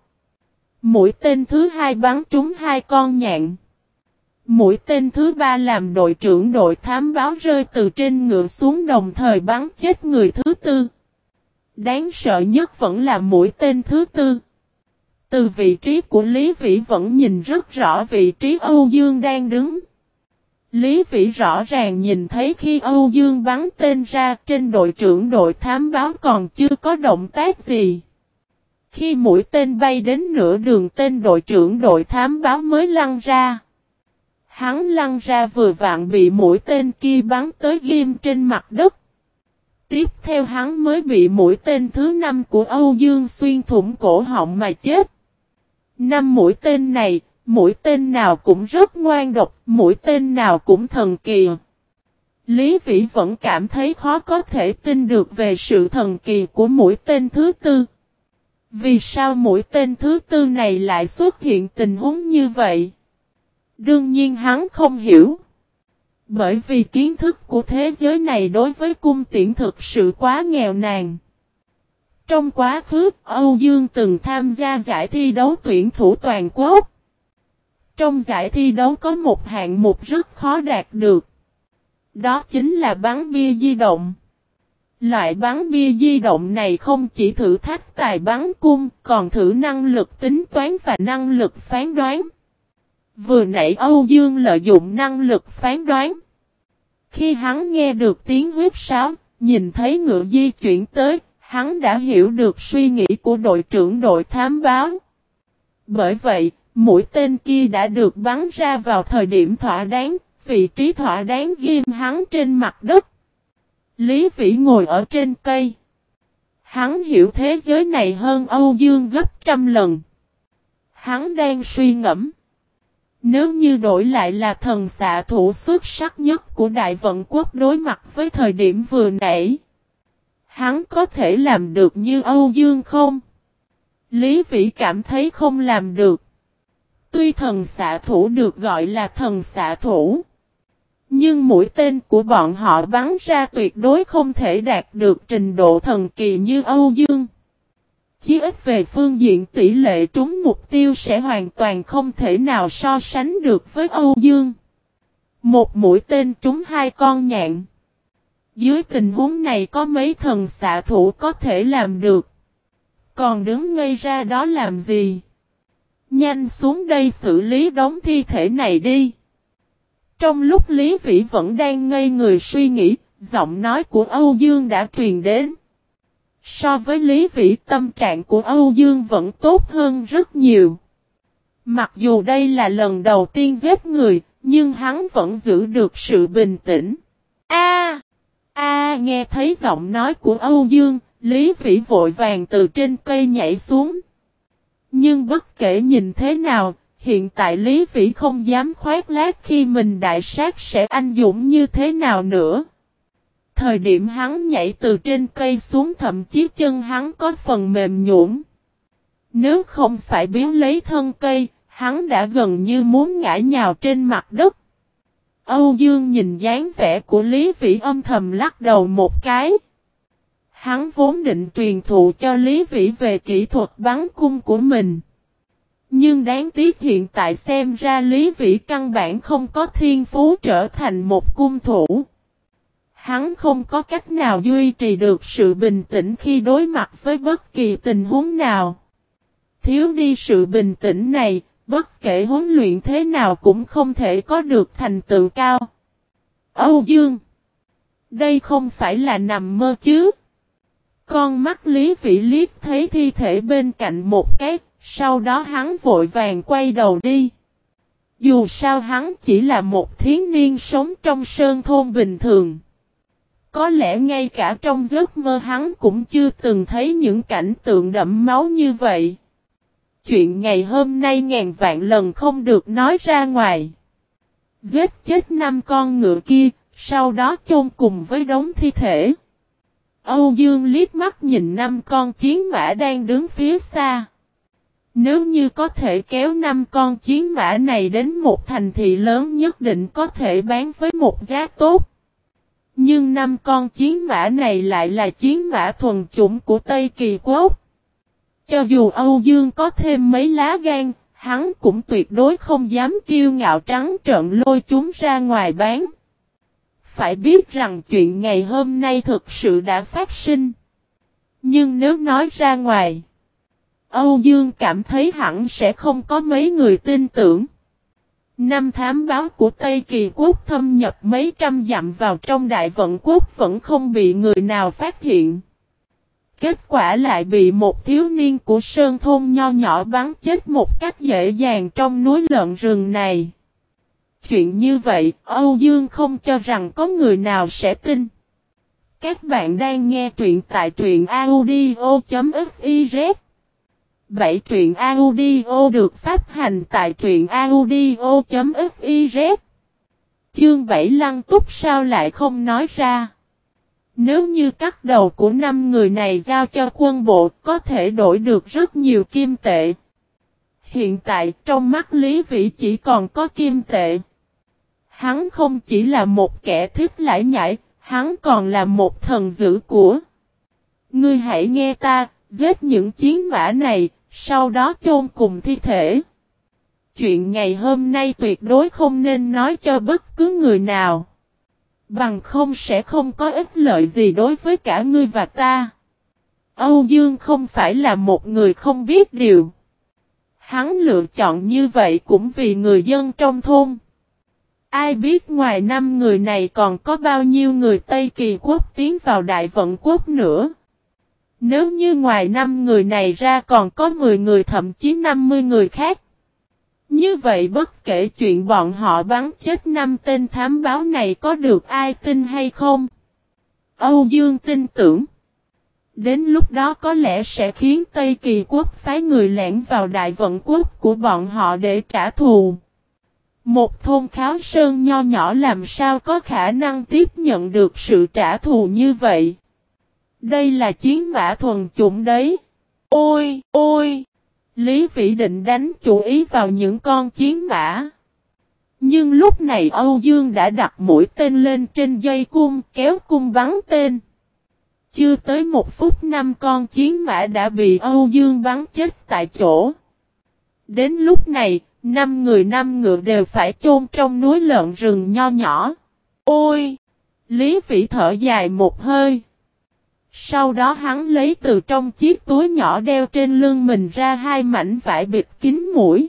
Mũi tên thứ hai bắn trúng hai con nhạn. Mũi tên thứ ba làm đội trưởng đội thám báo rơi từ trên ngựa xuống đồng thời bắn chết người thứ tư. Đáng sợ nhất vẫn là mũi tên thứ tư. Từ vị trí của Lý Vĩ vẫn nhìn rất rõ vị trí Âu Dương đang đứng. Lý Vĩ rõ ràng nhìn thấy khi Âu Dương bắn tên ra trên đội trưởng đội thám báo còn chưa có động tác gì. Khi mũi tên bay đến nửa đường tên đội trưởng đội thám báo mới lăn ra. Hắn lăn ra vừa vặn bị mũi tên kia bắn tới ghim trên mặt đất. Tiếp theo hắn mới bị mũi tên thứ năm của Âu Dương xuyên thủng cổ họng mà chết. Năm mũi tên này, mũi tên nào cũng rất ngoan độc, mũi tên nào cũng thần kỳ. Lý Vĩ vẫn cảm thấy khó có thể tin được về sự thần kỳ của mũi tên thứ tư. Vì sao mũi tên thứ tư này lại xuất hiện tình huống như vậy? Đương nhiên hắn không hiểu. Bởi vì kiến thức của thế giới này đối với cung tiễn thực sự quá nghèo nàn. Trong quá khứ, Âu Dương từng tham gia giải thi đấu tuyển thủ toàn quốc. Trong giải thi đấu có một hạng mục rất khó đạt được. Đó chính là bắn bia di động. Loại bắn bia di động này không chỉ thử thách tài bắn cung, còn thử năng lực tính toán và năng lực phán đoán. Vừa nãy Âu Dương lợi dụng năng lực phán đoán. Khi hắn nghe được tiếng huyết sáo, nhìn thấy ngựa di chuyển tới, hắn đã hiểu được suy nghĩ của đội trưởng đội thám báo. Bởi vậy, mũi tên kia đã được bắn ra vào thời điểm thỏa đáng, vị trí thỏa đáng ghim hắn trên mặt đất. Lý Vĩ ngồi ở trên cây. Hắn hiểu thế giới này hơn Âu Dương gấp trăm lần. Hắn đang suy ngẫm. Nếu như đổi lại là thần xạ thủ xuất sắc nhất của Đại Vận Quốc đối mặt với thời điểm vừa nãy. Hắn có thể làm được như Âu Dương không? Lý Vĩ cảm thấy không làm được. Tuy thần xạ thủ được gọi là thần xạ thủ. Nhưng mũi tên của bọn họ bắn ra tuyệt đối không thể đạt được trình độ thần kỳ như Âu Dương. Chí ít về phương diện tỷ lệ trúng mục tiêu sẽ hoàn toàn không thể nào so sánh được với Âu Dương. Một mũi tên trúng hai con nhạn. Dưới tình huống này có mấy thần xạ thủ có thể làm được. Còn đứng ngây ra đó làm gì? Nhanh xuống đây xử lý đống thi thể này đi. Trong lúc Lý Vĩ vẫn đang ngây người suy nghĩ, giọng nói của Âu Dương đã truyền đến. So với Lý Vĩ tâm trạng của Âu Dương vẫn tốt hơn rất nhiều. Mặc dù đây là lần đầu tiên giết người, nhưng hắn vẫn giữ được sự bình tĩnh. A! A nghe thấy giọng nói của Âu Dương, Lý Vĩ vội vàng từ trên cây nhảy xuống. Nhưng bất kể nhìn thế nào, hiện tại Lý Vĩ không dám khoét lát khi mình đại sát sẽ anh dũng như thế nào nữa. Thời điểm hắn nhảy từ trên cây xuống thậm chí chân hắn có phần mềm nhũn. Nếu không phải biến lấy thân cây, hắn đã gần như muốn ngã nhào trên mặt đất. Âu Dương nhìn dáng vẻ của Lý Vĩ âm thầm lắc đầu một cái. Hắn vốn định truyền thụ cho Lý Vĩ về kỹ thuật bắn cung của mình. Nhưng đáng tiếc hiện tại xem ra Lý Vĩ căn bản không có thiên phú trở thành một cung thủ. Hắn không có cách nào duy trì được sự bình tĩnh khi đối mặt với bất kỳ tình huống nào. Thiếu đi sự bình tĩnh này, bất kể huấn luyện thế nào cũng không thể có được thành tựu cao. Âu Dương Đây không phải là nằm mơ chứ. Con mắt Lý Vĩ liếc thấy thi thể bên cạnh một cái, sau đó hắn vội vàng quay đầu đi. Dù sao hắn chỉ là một thiến niên sống trong sơn thôn bình thường. Có lẽ ngay cả trong giấc mơ hắn cũng chưa từng thấy những cảnh tượng đẫm máu như vậy. Chuyện ngày hôm nay ngàn vạn lần không được nói ra ngoài. Giết chết năm con ngựa kia, sau đó chôn cùng với đống thi thể. Âu Dương liếc mắt nhìn năm con chiến mã đang đứng phía xa. Nếu như có thể kéo năm con chiến mã này đến một thành thị lớn nhất định có thể bán với một giá tốt. Nhưng năm con chiến mã này lại là chiến mã thuần chủng của Tây Kỳ Quốc. Cho dù Âu Dương có thêm mấy lá gan, hắn cũng tuyệt đối không dám kiêu ngạo trắng trợn lôi chúng ra ngoài bán. Phải biết rằng chuyện ngày hôm nay thực sự đã phát sinh. Nhưng nếu nói ra ngoài, Âu Dương cảm thấy hẳn sẽ không có mấy người tin tưởng. Năm thám báo của Tây Kỳ Quốc thâm nhập mấy trăm dặm vào trong đại vận quốc vẫn không bị người nào phát hiện. Kết quả lại bị một thiếu niên của Sơn Thôn nho nhỏ bắn chết một cách dễ dàng trong núi lợn rừng này. Chuyện như vậy, Âu Dương không cho rằng có người nào sẽ tin. Các bạn đang nghe truyện tại truyện audio.fif 7 truyện audio được phát hành tại truyện audio.fiz Chương 7 lăng túc sao lại không nói ra. Nếu như cắt đầu của năm người này giao cho quân bộ có thể đổi được rất nhiều kim tệ. Hiện tại trong mắt Lý Vĩ chỉ còn có kim tệ. Hắn không chỉ là một kẻ thích lãi nhảy hắn còn là một thần dữ của. Ngươi hãy nghe ta, giết những chiến mã này, sau đó chôn cùng thi thể. Chuyện ngày hôm nay tuyệt đối không nên nói cho bất cứ người nào. Bằng không sẽ không có ích lợi gì đối với cả ngươi và ta. Âu Dương không phải là một người không biết điều. Hắn lựa chọn như vậy cũng vì người dân trong thôn. Ai biết ngoài năm người này còn có bao nhiêu người Tây Kỳ quốc tiến vào Đại Vận quốc nữa. Nếu như ngoài năm người này ra còn có 10 người, thậm chí 50 người khác. Như vậy bất kể chuyện bọn họ bắn chết năm tên thám báo này có được ai tin hay không. Âu Dương tin tưởng. Đến lúc đó có lẽ sẽ khiến Tây Kỳ quốc phái người lẻn vào đại vận quốc của bọn họ để trả thù. Một thôn kháo sơn nho nhỏ làm sao có khả năng tiếp nhận được sự trả thù như vậy. Đây là chiến mã thuần chủng đấy. Ôi, ôi! Lý Vĩ định đánh chủ ý vào những con chiến mã. Nhưng lúc này Âu Dương đã đặt mũi tên lên trên dây cung kéo cung bắn tên. Chưa tới một phút năm con chiến mã đã bị Âu Dương bắn chết tại chỗ. Đến lúc này, năm người năm ngựa đều phải chôn trong núi lợn rừng nho nhỏ. Ôi! Lý Vĩ thở dài một hơi. Sau đó hắn lấy từ trong chiếc túi nhỏ đeo trên lưng mình ra hai mảnh vải bịt kín mũi.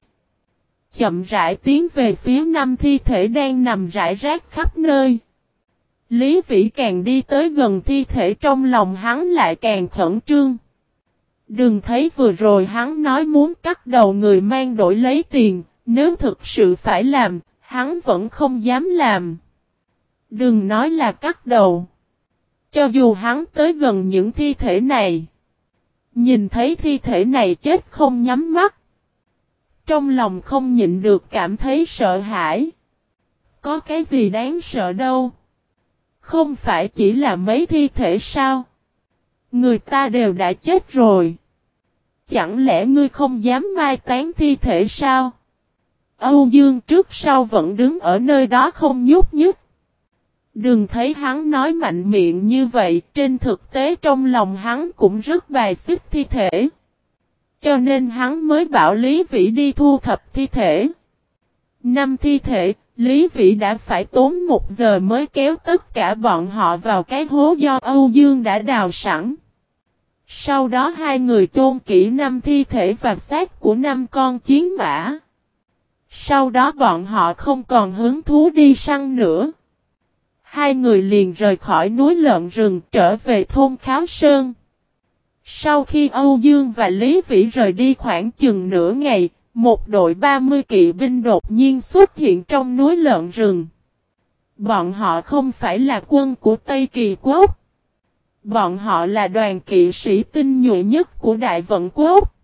Chậm rãi tiến về phía năm thi thể đang nằm rải rác khắp nơi. Lý Vĩ càng đi tới gần thi thể trong lòng hắn lại càng khẩn trương. Đừng thấy vừa rồi hắn nói muốn cắt đầu người mang đổi lấy tiền, nếu thực sự phải làm, hắn vẫn không dám làm. Đừng nói là cắt đầu. Cho dù hắn tới gần những thi thể này, nhìn thấy thi thể này chết không nhắm mắt. Trong lòng không nhịn được cảm thấy sợ hãi. Có cái gì đáng sợ đâu. Không phải chỉ là mấy thi thể sao? Người ta đều đã chết rồi. Chẳng lẽ ngươi không dám mai tán thi thể sao? Âu Dương trước sau vẫn đứng ở nơi đó không nhúc nhích. Đừng thấy hắn nói mạnh miệng như vậy, trên thực tế trong lòng hắn cũng rất bài xích thi thể. Cho nên hắn mới bảo Lý Vĩ đi thu thập thi thể. Năm thi thể, Lý Vĩ đã phải tốn một giờ mới kéo tất cả bọn họ vào cái hố do Âu Dương đã đào sẵn. Sau đó hai người chôn kỹ năm thi thể và xác của năm con chiến mã. Sau đó bọn họ không còn hứng thú đi săn nữa. Hai người liền rời khỏi núi lợn rừng trở về thôn Kháo Sơn. Sau khi Âu Dương và Lý Vĩ rời đi khoảng chừng nửa ngày, một đội 30 kỵ binh đột nhiên xuất hiện trong núi lợn rừng. Bọn họ không phải là quân của Tây Kỳ Quốc. Bọn họ là đoàn kỵ sĩ tinh nhuệ nhất của Đại Vận Quốc.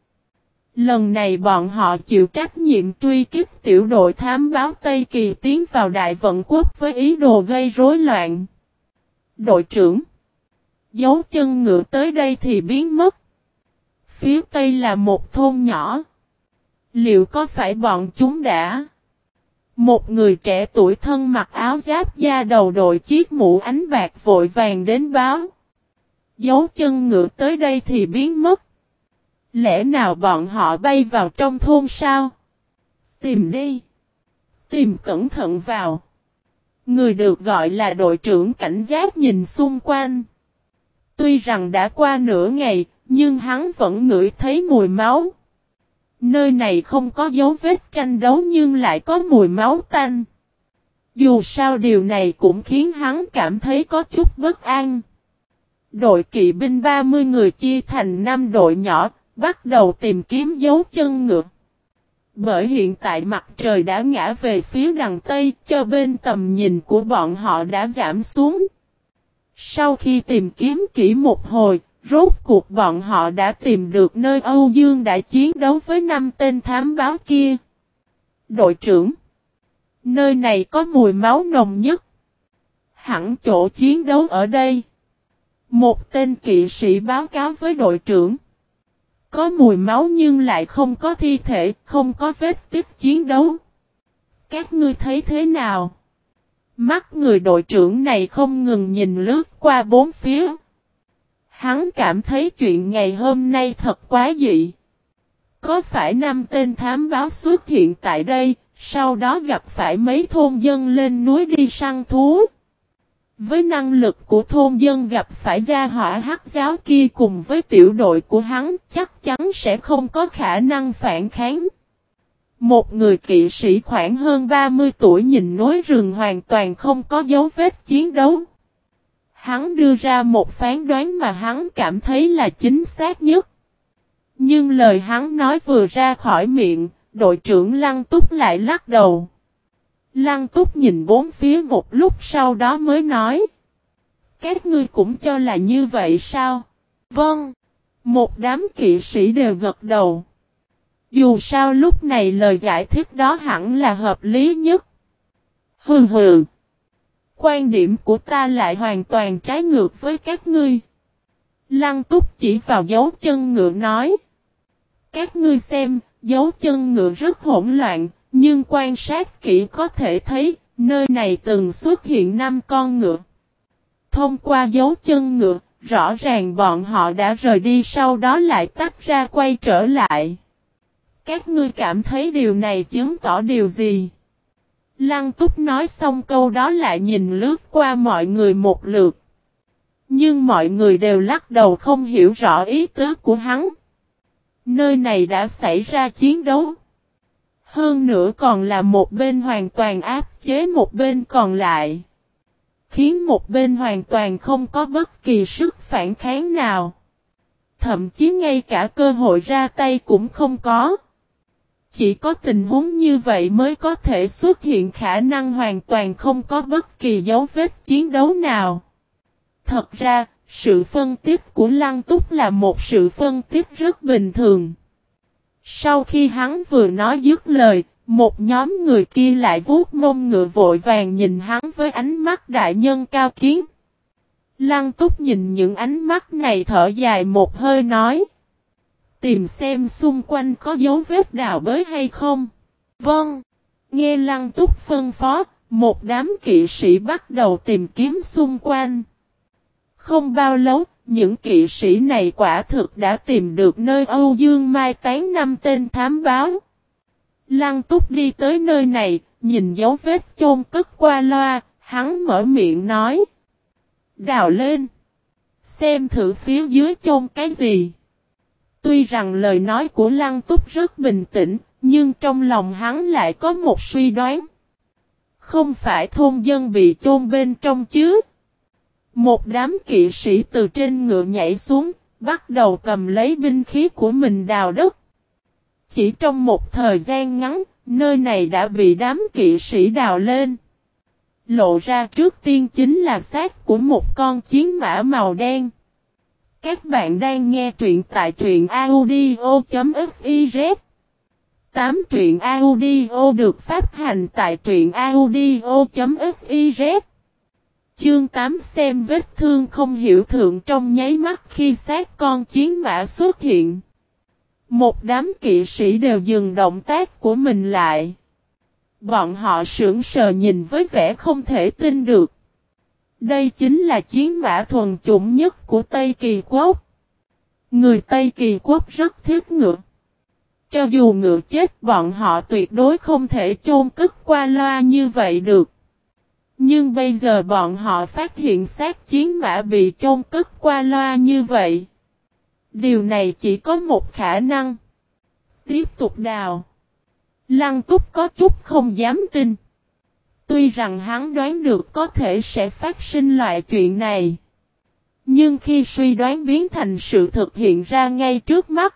Lần này bọn họ chịu trách nhiệm truy kích tiểu đội thám báo Tây Kỳ tiến vào Đại Vận Quốc với ý đồ gây rối loạn. Đội trưởng, Dấu chân ngựa tới đây thì biến mất. Phía Tây là một thôn nhỏ. Liệu có phải bọn chúng đã? Một người trẻ tuổi thân mặc áo giáp da đầu đội chiếc mũ ánh bạc vội vàng đến báo. Dấu chân ngựa tới đây thì biến mất. Lẽ nào bọn họ bay vào trong thôn sao? Tìm đi. Tìm cẩn thận vào. Người được gọi là đội trưởng cảnh giác nhìn xung quanh. Tuy rằng đã qua nửa ngày, nhưng hắn vẫn ngửi thấy mùi máu. Nơi này không có dấu vết tranh đấu nhưng lại có mùi máu tanh. Dù sao điều này cũng khiến hắn cảm thấy có chút bất an. Đội kỵ binh 30 người chia thành 5 đội nhỏ, bắt đầu tìm kiếm dấu chân ngược. Bởi hiện tại mặt trời đã ngã về phía đằng Tây, cho bên tầm nhìn của bọn họ đã giảm xuống. Sau khi tìm kiếm kỹ một hồi, rốt cuộc bọn họ đã tìm được nơi Âu Dương đã chiến đấu với năm tên thám báo kia. Đội trưởng Nơi này có mùi máu nồng nhất. Hẳn chỗ chiến đấu ở đây. Một tên kỵ sĩ báo cáo với đội trưởng. Có mùi máu nhưng lại không có thi thể, không có vết tích chiến đấu. Các ngươi thấy thế nào? Mắt người đội trưởng này không ngừng nhìn lướt qua bốn phía. Hắn cảm thấy chuyện ngày hôm nay thật quá dị. Có phải năm tên thám báo xuất hiện tại đây, sau đó gặp phải mấy thôn dân lên núi đi săn thú? Với năng lực của thôn dân gặp phải gia hỏa hắc giáo kia cùng với tiểu đội của hắn chắc chắn sẽ không có khả năng phản kháng. Một người kỵ sĩ khoảng hơn 30 tuổi nhìn núi rừng hoàn toàn không có dấu vết chiến đấu. Hắn đưa ra một phán đoán mà hắn cảm thấy là chính xác nhất. Nhưng lời hắn nói vừa ra khỏi miệng, đội trưởng Lăng Túc lại lắc đầu. Lăng Túc nhìn bốn phía một lúc sau đó mới nói. Các ngươi cũng cho là như vậy sao? Vâng. Một đám kỵ sĩ đều gật đầu. Dù sao lúc này lời giải thích đó hẳn là hợp lý nhất. Hừ hừ. Quan điểm của ta lại hoàn toàn trái ngược với các ngươi. Lăng túc chỉ vào dấu chân ngựa nói. Các ngươi xem, dấu chân ngựa rất hỗn loạn, nhưng quan sát kỹ có thể thấy, nơi này từng xuất hiện năm con ngựa. Thông qua dấu chân ngựa, rõ ràng bọn họ đã rời đi sau đó lại tách ra quay trở lại. Các ngươi cảm thấy điều này chứng tỏ điều gì? Lăng túc nói xong câu đó lại nhìn lướt qua mọi người một lượt. Nhưng mọi người đều lắc đầu không hiểu rõ ý tứ của hắn. Nơi này đã xảy ra chiến đấu. Hơn nữa còn là một bên hoàn toàn áp chế một bên còn lại. Khiến một bên hoàn toàn không có bất kỳ sức phản kháng nào. thậm chí ngay cả cơ hội ra tay cũng không có. Chỉ có tình huống như vậy mới có thể xuất hiện khả năng hoàn toàn không có bất kỳ dấu vết chiến đấu nào. Thật ra, sự phân tích của Lăng Túc là một sự phân tích rất bình thường. Sau khi hắn vừa nói dứt lời, một nhóm người kia lại vuốt mông ngựa vội vàng nhìn hắn với ánh mắt đại nhân cao kiến. Lăng túc nhìn những ánh mắt này thở dài một hơi nói. Tìm xem xung quanh có dấu vết đào bới hay không. Vâng. Nghe lăng túc phân phó, một đám kỵ sĩ bắt đầu tìm kiếm xung quanh. Không bao lâu, những kỵ sĩ này quả thực đã tìm được nơi Âu Dương mai tán năm tên thám báo. Lăng túc đi tới nơi này, nhìn dấu vết chôn cất qua loa, hắn mở miệng nói. Đào lên. Xem thử phía dưới chôn cái gì. Tuy rằng lời nói của Lăng túc rất bình tĩnh, nhưng trong lòng hắn lại có một suy đoán. Không phải thôn dân bị chôn bên trong chứ. Một đám kỵ sĩ từ trên ngựa nhảy xuống, bắt đầu cầm lấy binh khí của mình đào đất. Chỉ trong một thời gian ngắn, nơi này đã bị đám kỵ sĩ đào lên. Lộ ra trước tiên chính là xác của một con chiến mã màu đen. Các bạn đang nghe truyện tại truyện audio.fiz 8 truyện audio được phát hành tại truyện audio.fiz Chương 8 xem vết thương không hiểu thượng trong nháy mắt khi sát con chiến mã xuất hiện. Một đám kỵ sĩ đều dừng động tác của mình lại. Bọn họ sững sờ nhìn với vẻ không thể tin được. Đây chính là chiến mã thuần chủng nhất của Tây Kỳ Quốc. Người Tây Kỳ Quốc rất thiết ngựa. Cho dù ngựa chết, bọn họ tuyệt đối không thể chôn cất qua loa như vậy được. Nhưng bây giờ bọn họ phát hiện xác chiến mã bị chôn cất qua loa như vậy. Điều này chỉ có một khả năng. Tiếp tục đào. Lăng túc có chút không dám tin. Tuy rằng hắn đoán được có thể sẽ phát sinh loại chuyện này. Nhưng khi suy đoán biến thành sự thực hiện ra ngay trước mắt.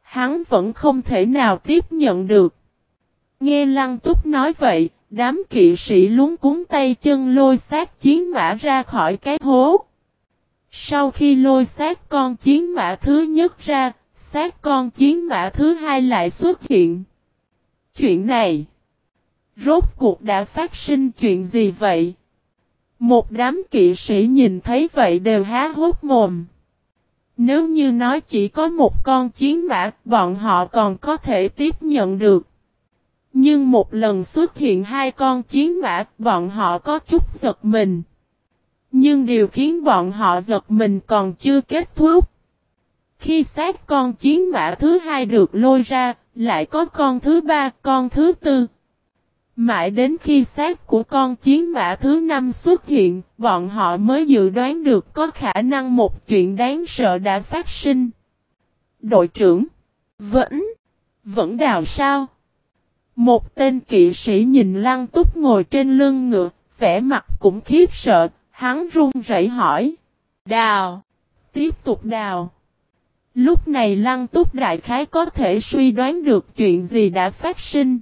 Hắn vẫn không thể nào tiếp nhận được. Nghe Lăng Túc nói vậy, đám kỵ sĩ lúng cuốn tay chân lôi sát chiến mã ra khỏi cái hố. Sau khi lôi sát con chiến mã thứ nhất ra, sát con chiến mã thứ hai lại xuất hiện. Chuyện này, rốt cuộc đã phát sinh chuyện gì vậy? Một đám kỵ sĩ nhìn thấy vậy đều há hốt mồm. Nếu như nói chỉ có một con chiến mã, bọn họ còn có thể tiếp nhận được. Nhưng một lần xuất hiện hai con chiến mã, bọn họ có chút giật mình. Nhưng điều khiến bọn họ giật mình còn chưa kết thúc. Khi xác con chiến mã thứ hai được lôi ra, lại có con thứ ba, con thứ tư. Mãi đến khi xác của con chiến mã thứ năm xuất hiện, bọn họ mới dự đoán được có khả năng một chuyện đáng sợ đã phát sinh. Đội trưởng, vẫn, vẫn đào sao? Một tên kỵ sĩ nhìn lăng túc ngồi trên lưng ngựa, vẻ mặt cũng khiếp sợ, hắn run rẩy hỏi. Đào, tiếp tục đào. Lúc này lăng túc đại khái có thể suy đoán được chuyện gì đã phát sinh.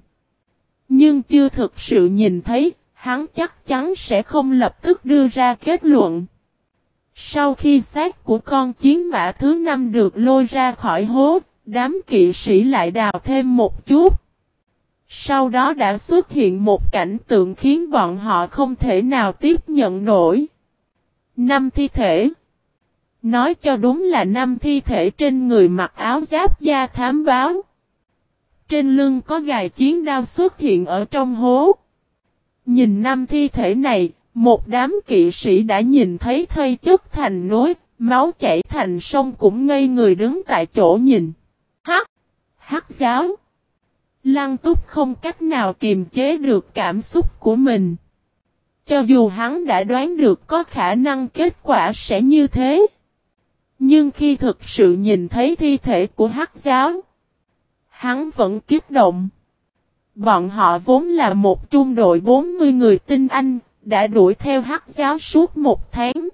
Nhưng chưa thực sự nhìn thấy, hắn chắc chắn sẽ không lập tức đưa ra kết luận. Sau khi xác của con chiến mã thứ năm được lôi ra khỏi hố, đám kỵ sĩ lại đào thêm một chút. Sau đó đã xuất hiện một cảnh tượng khiến bọn họ không thể nào tiếp nhận nổi. Năm thi thể Nói cho đúng là năm thi thể trên người mặc áo giáp da thám báo. Trên lưng có gài chiến đao xuất hiện ở trong hố. Nhìn năm thi thể này, một đám kỵ sĩ đã nhìn thấy thây chất thành núi máu chảy thành sông cũng ngây người đứng tại chỗ nhìn. Hắc! Hắc giáo! Lăng túc không cách nào kiềm chế được cảm xúc của mình. Cho dù hắn đã đoán được có khả năng kết quả sẽ như thế. Nhưng khi thực sự nhìn thấy thi thể của hắc giáo, hắn vẫn kích động. Bọn họ vốn là một trung đội 40 người tinh anh, đã đuổi theo hắc giáo suốt một tháng.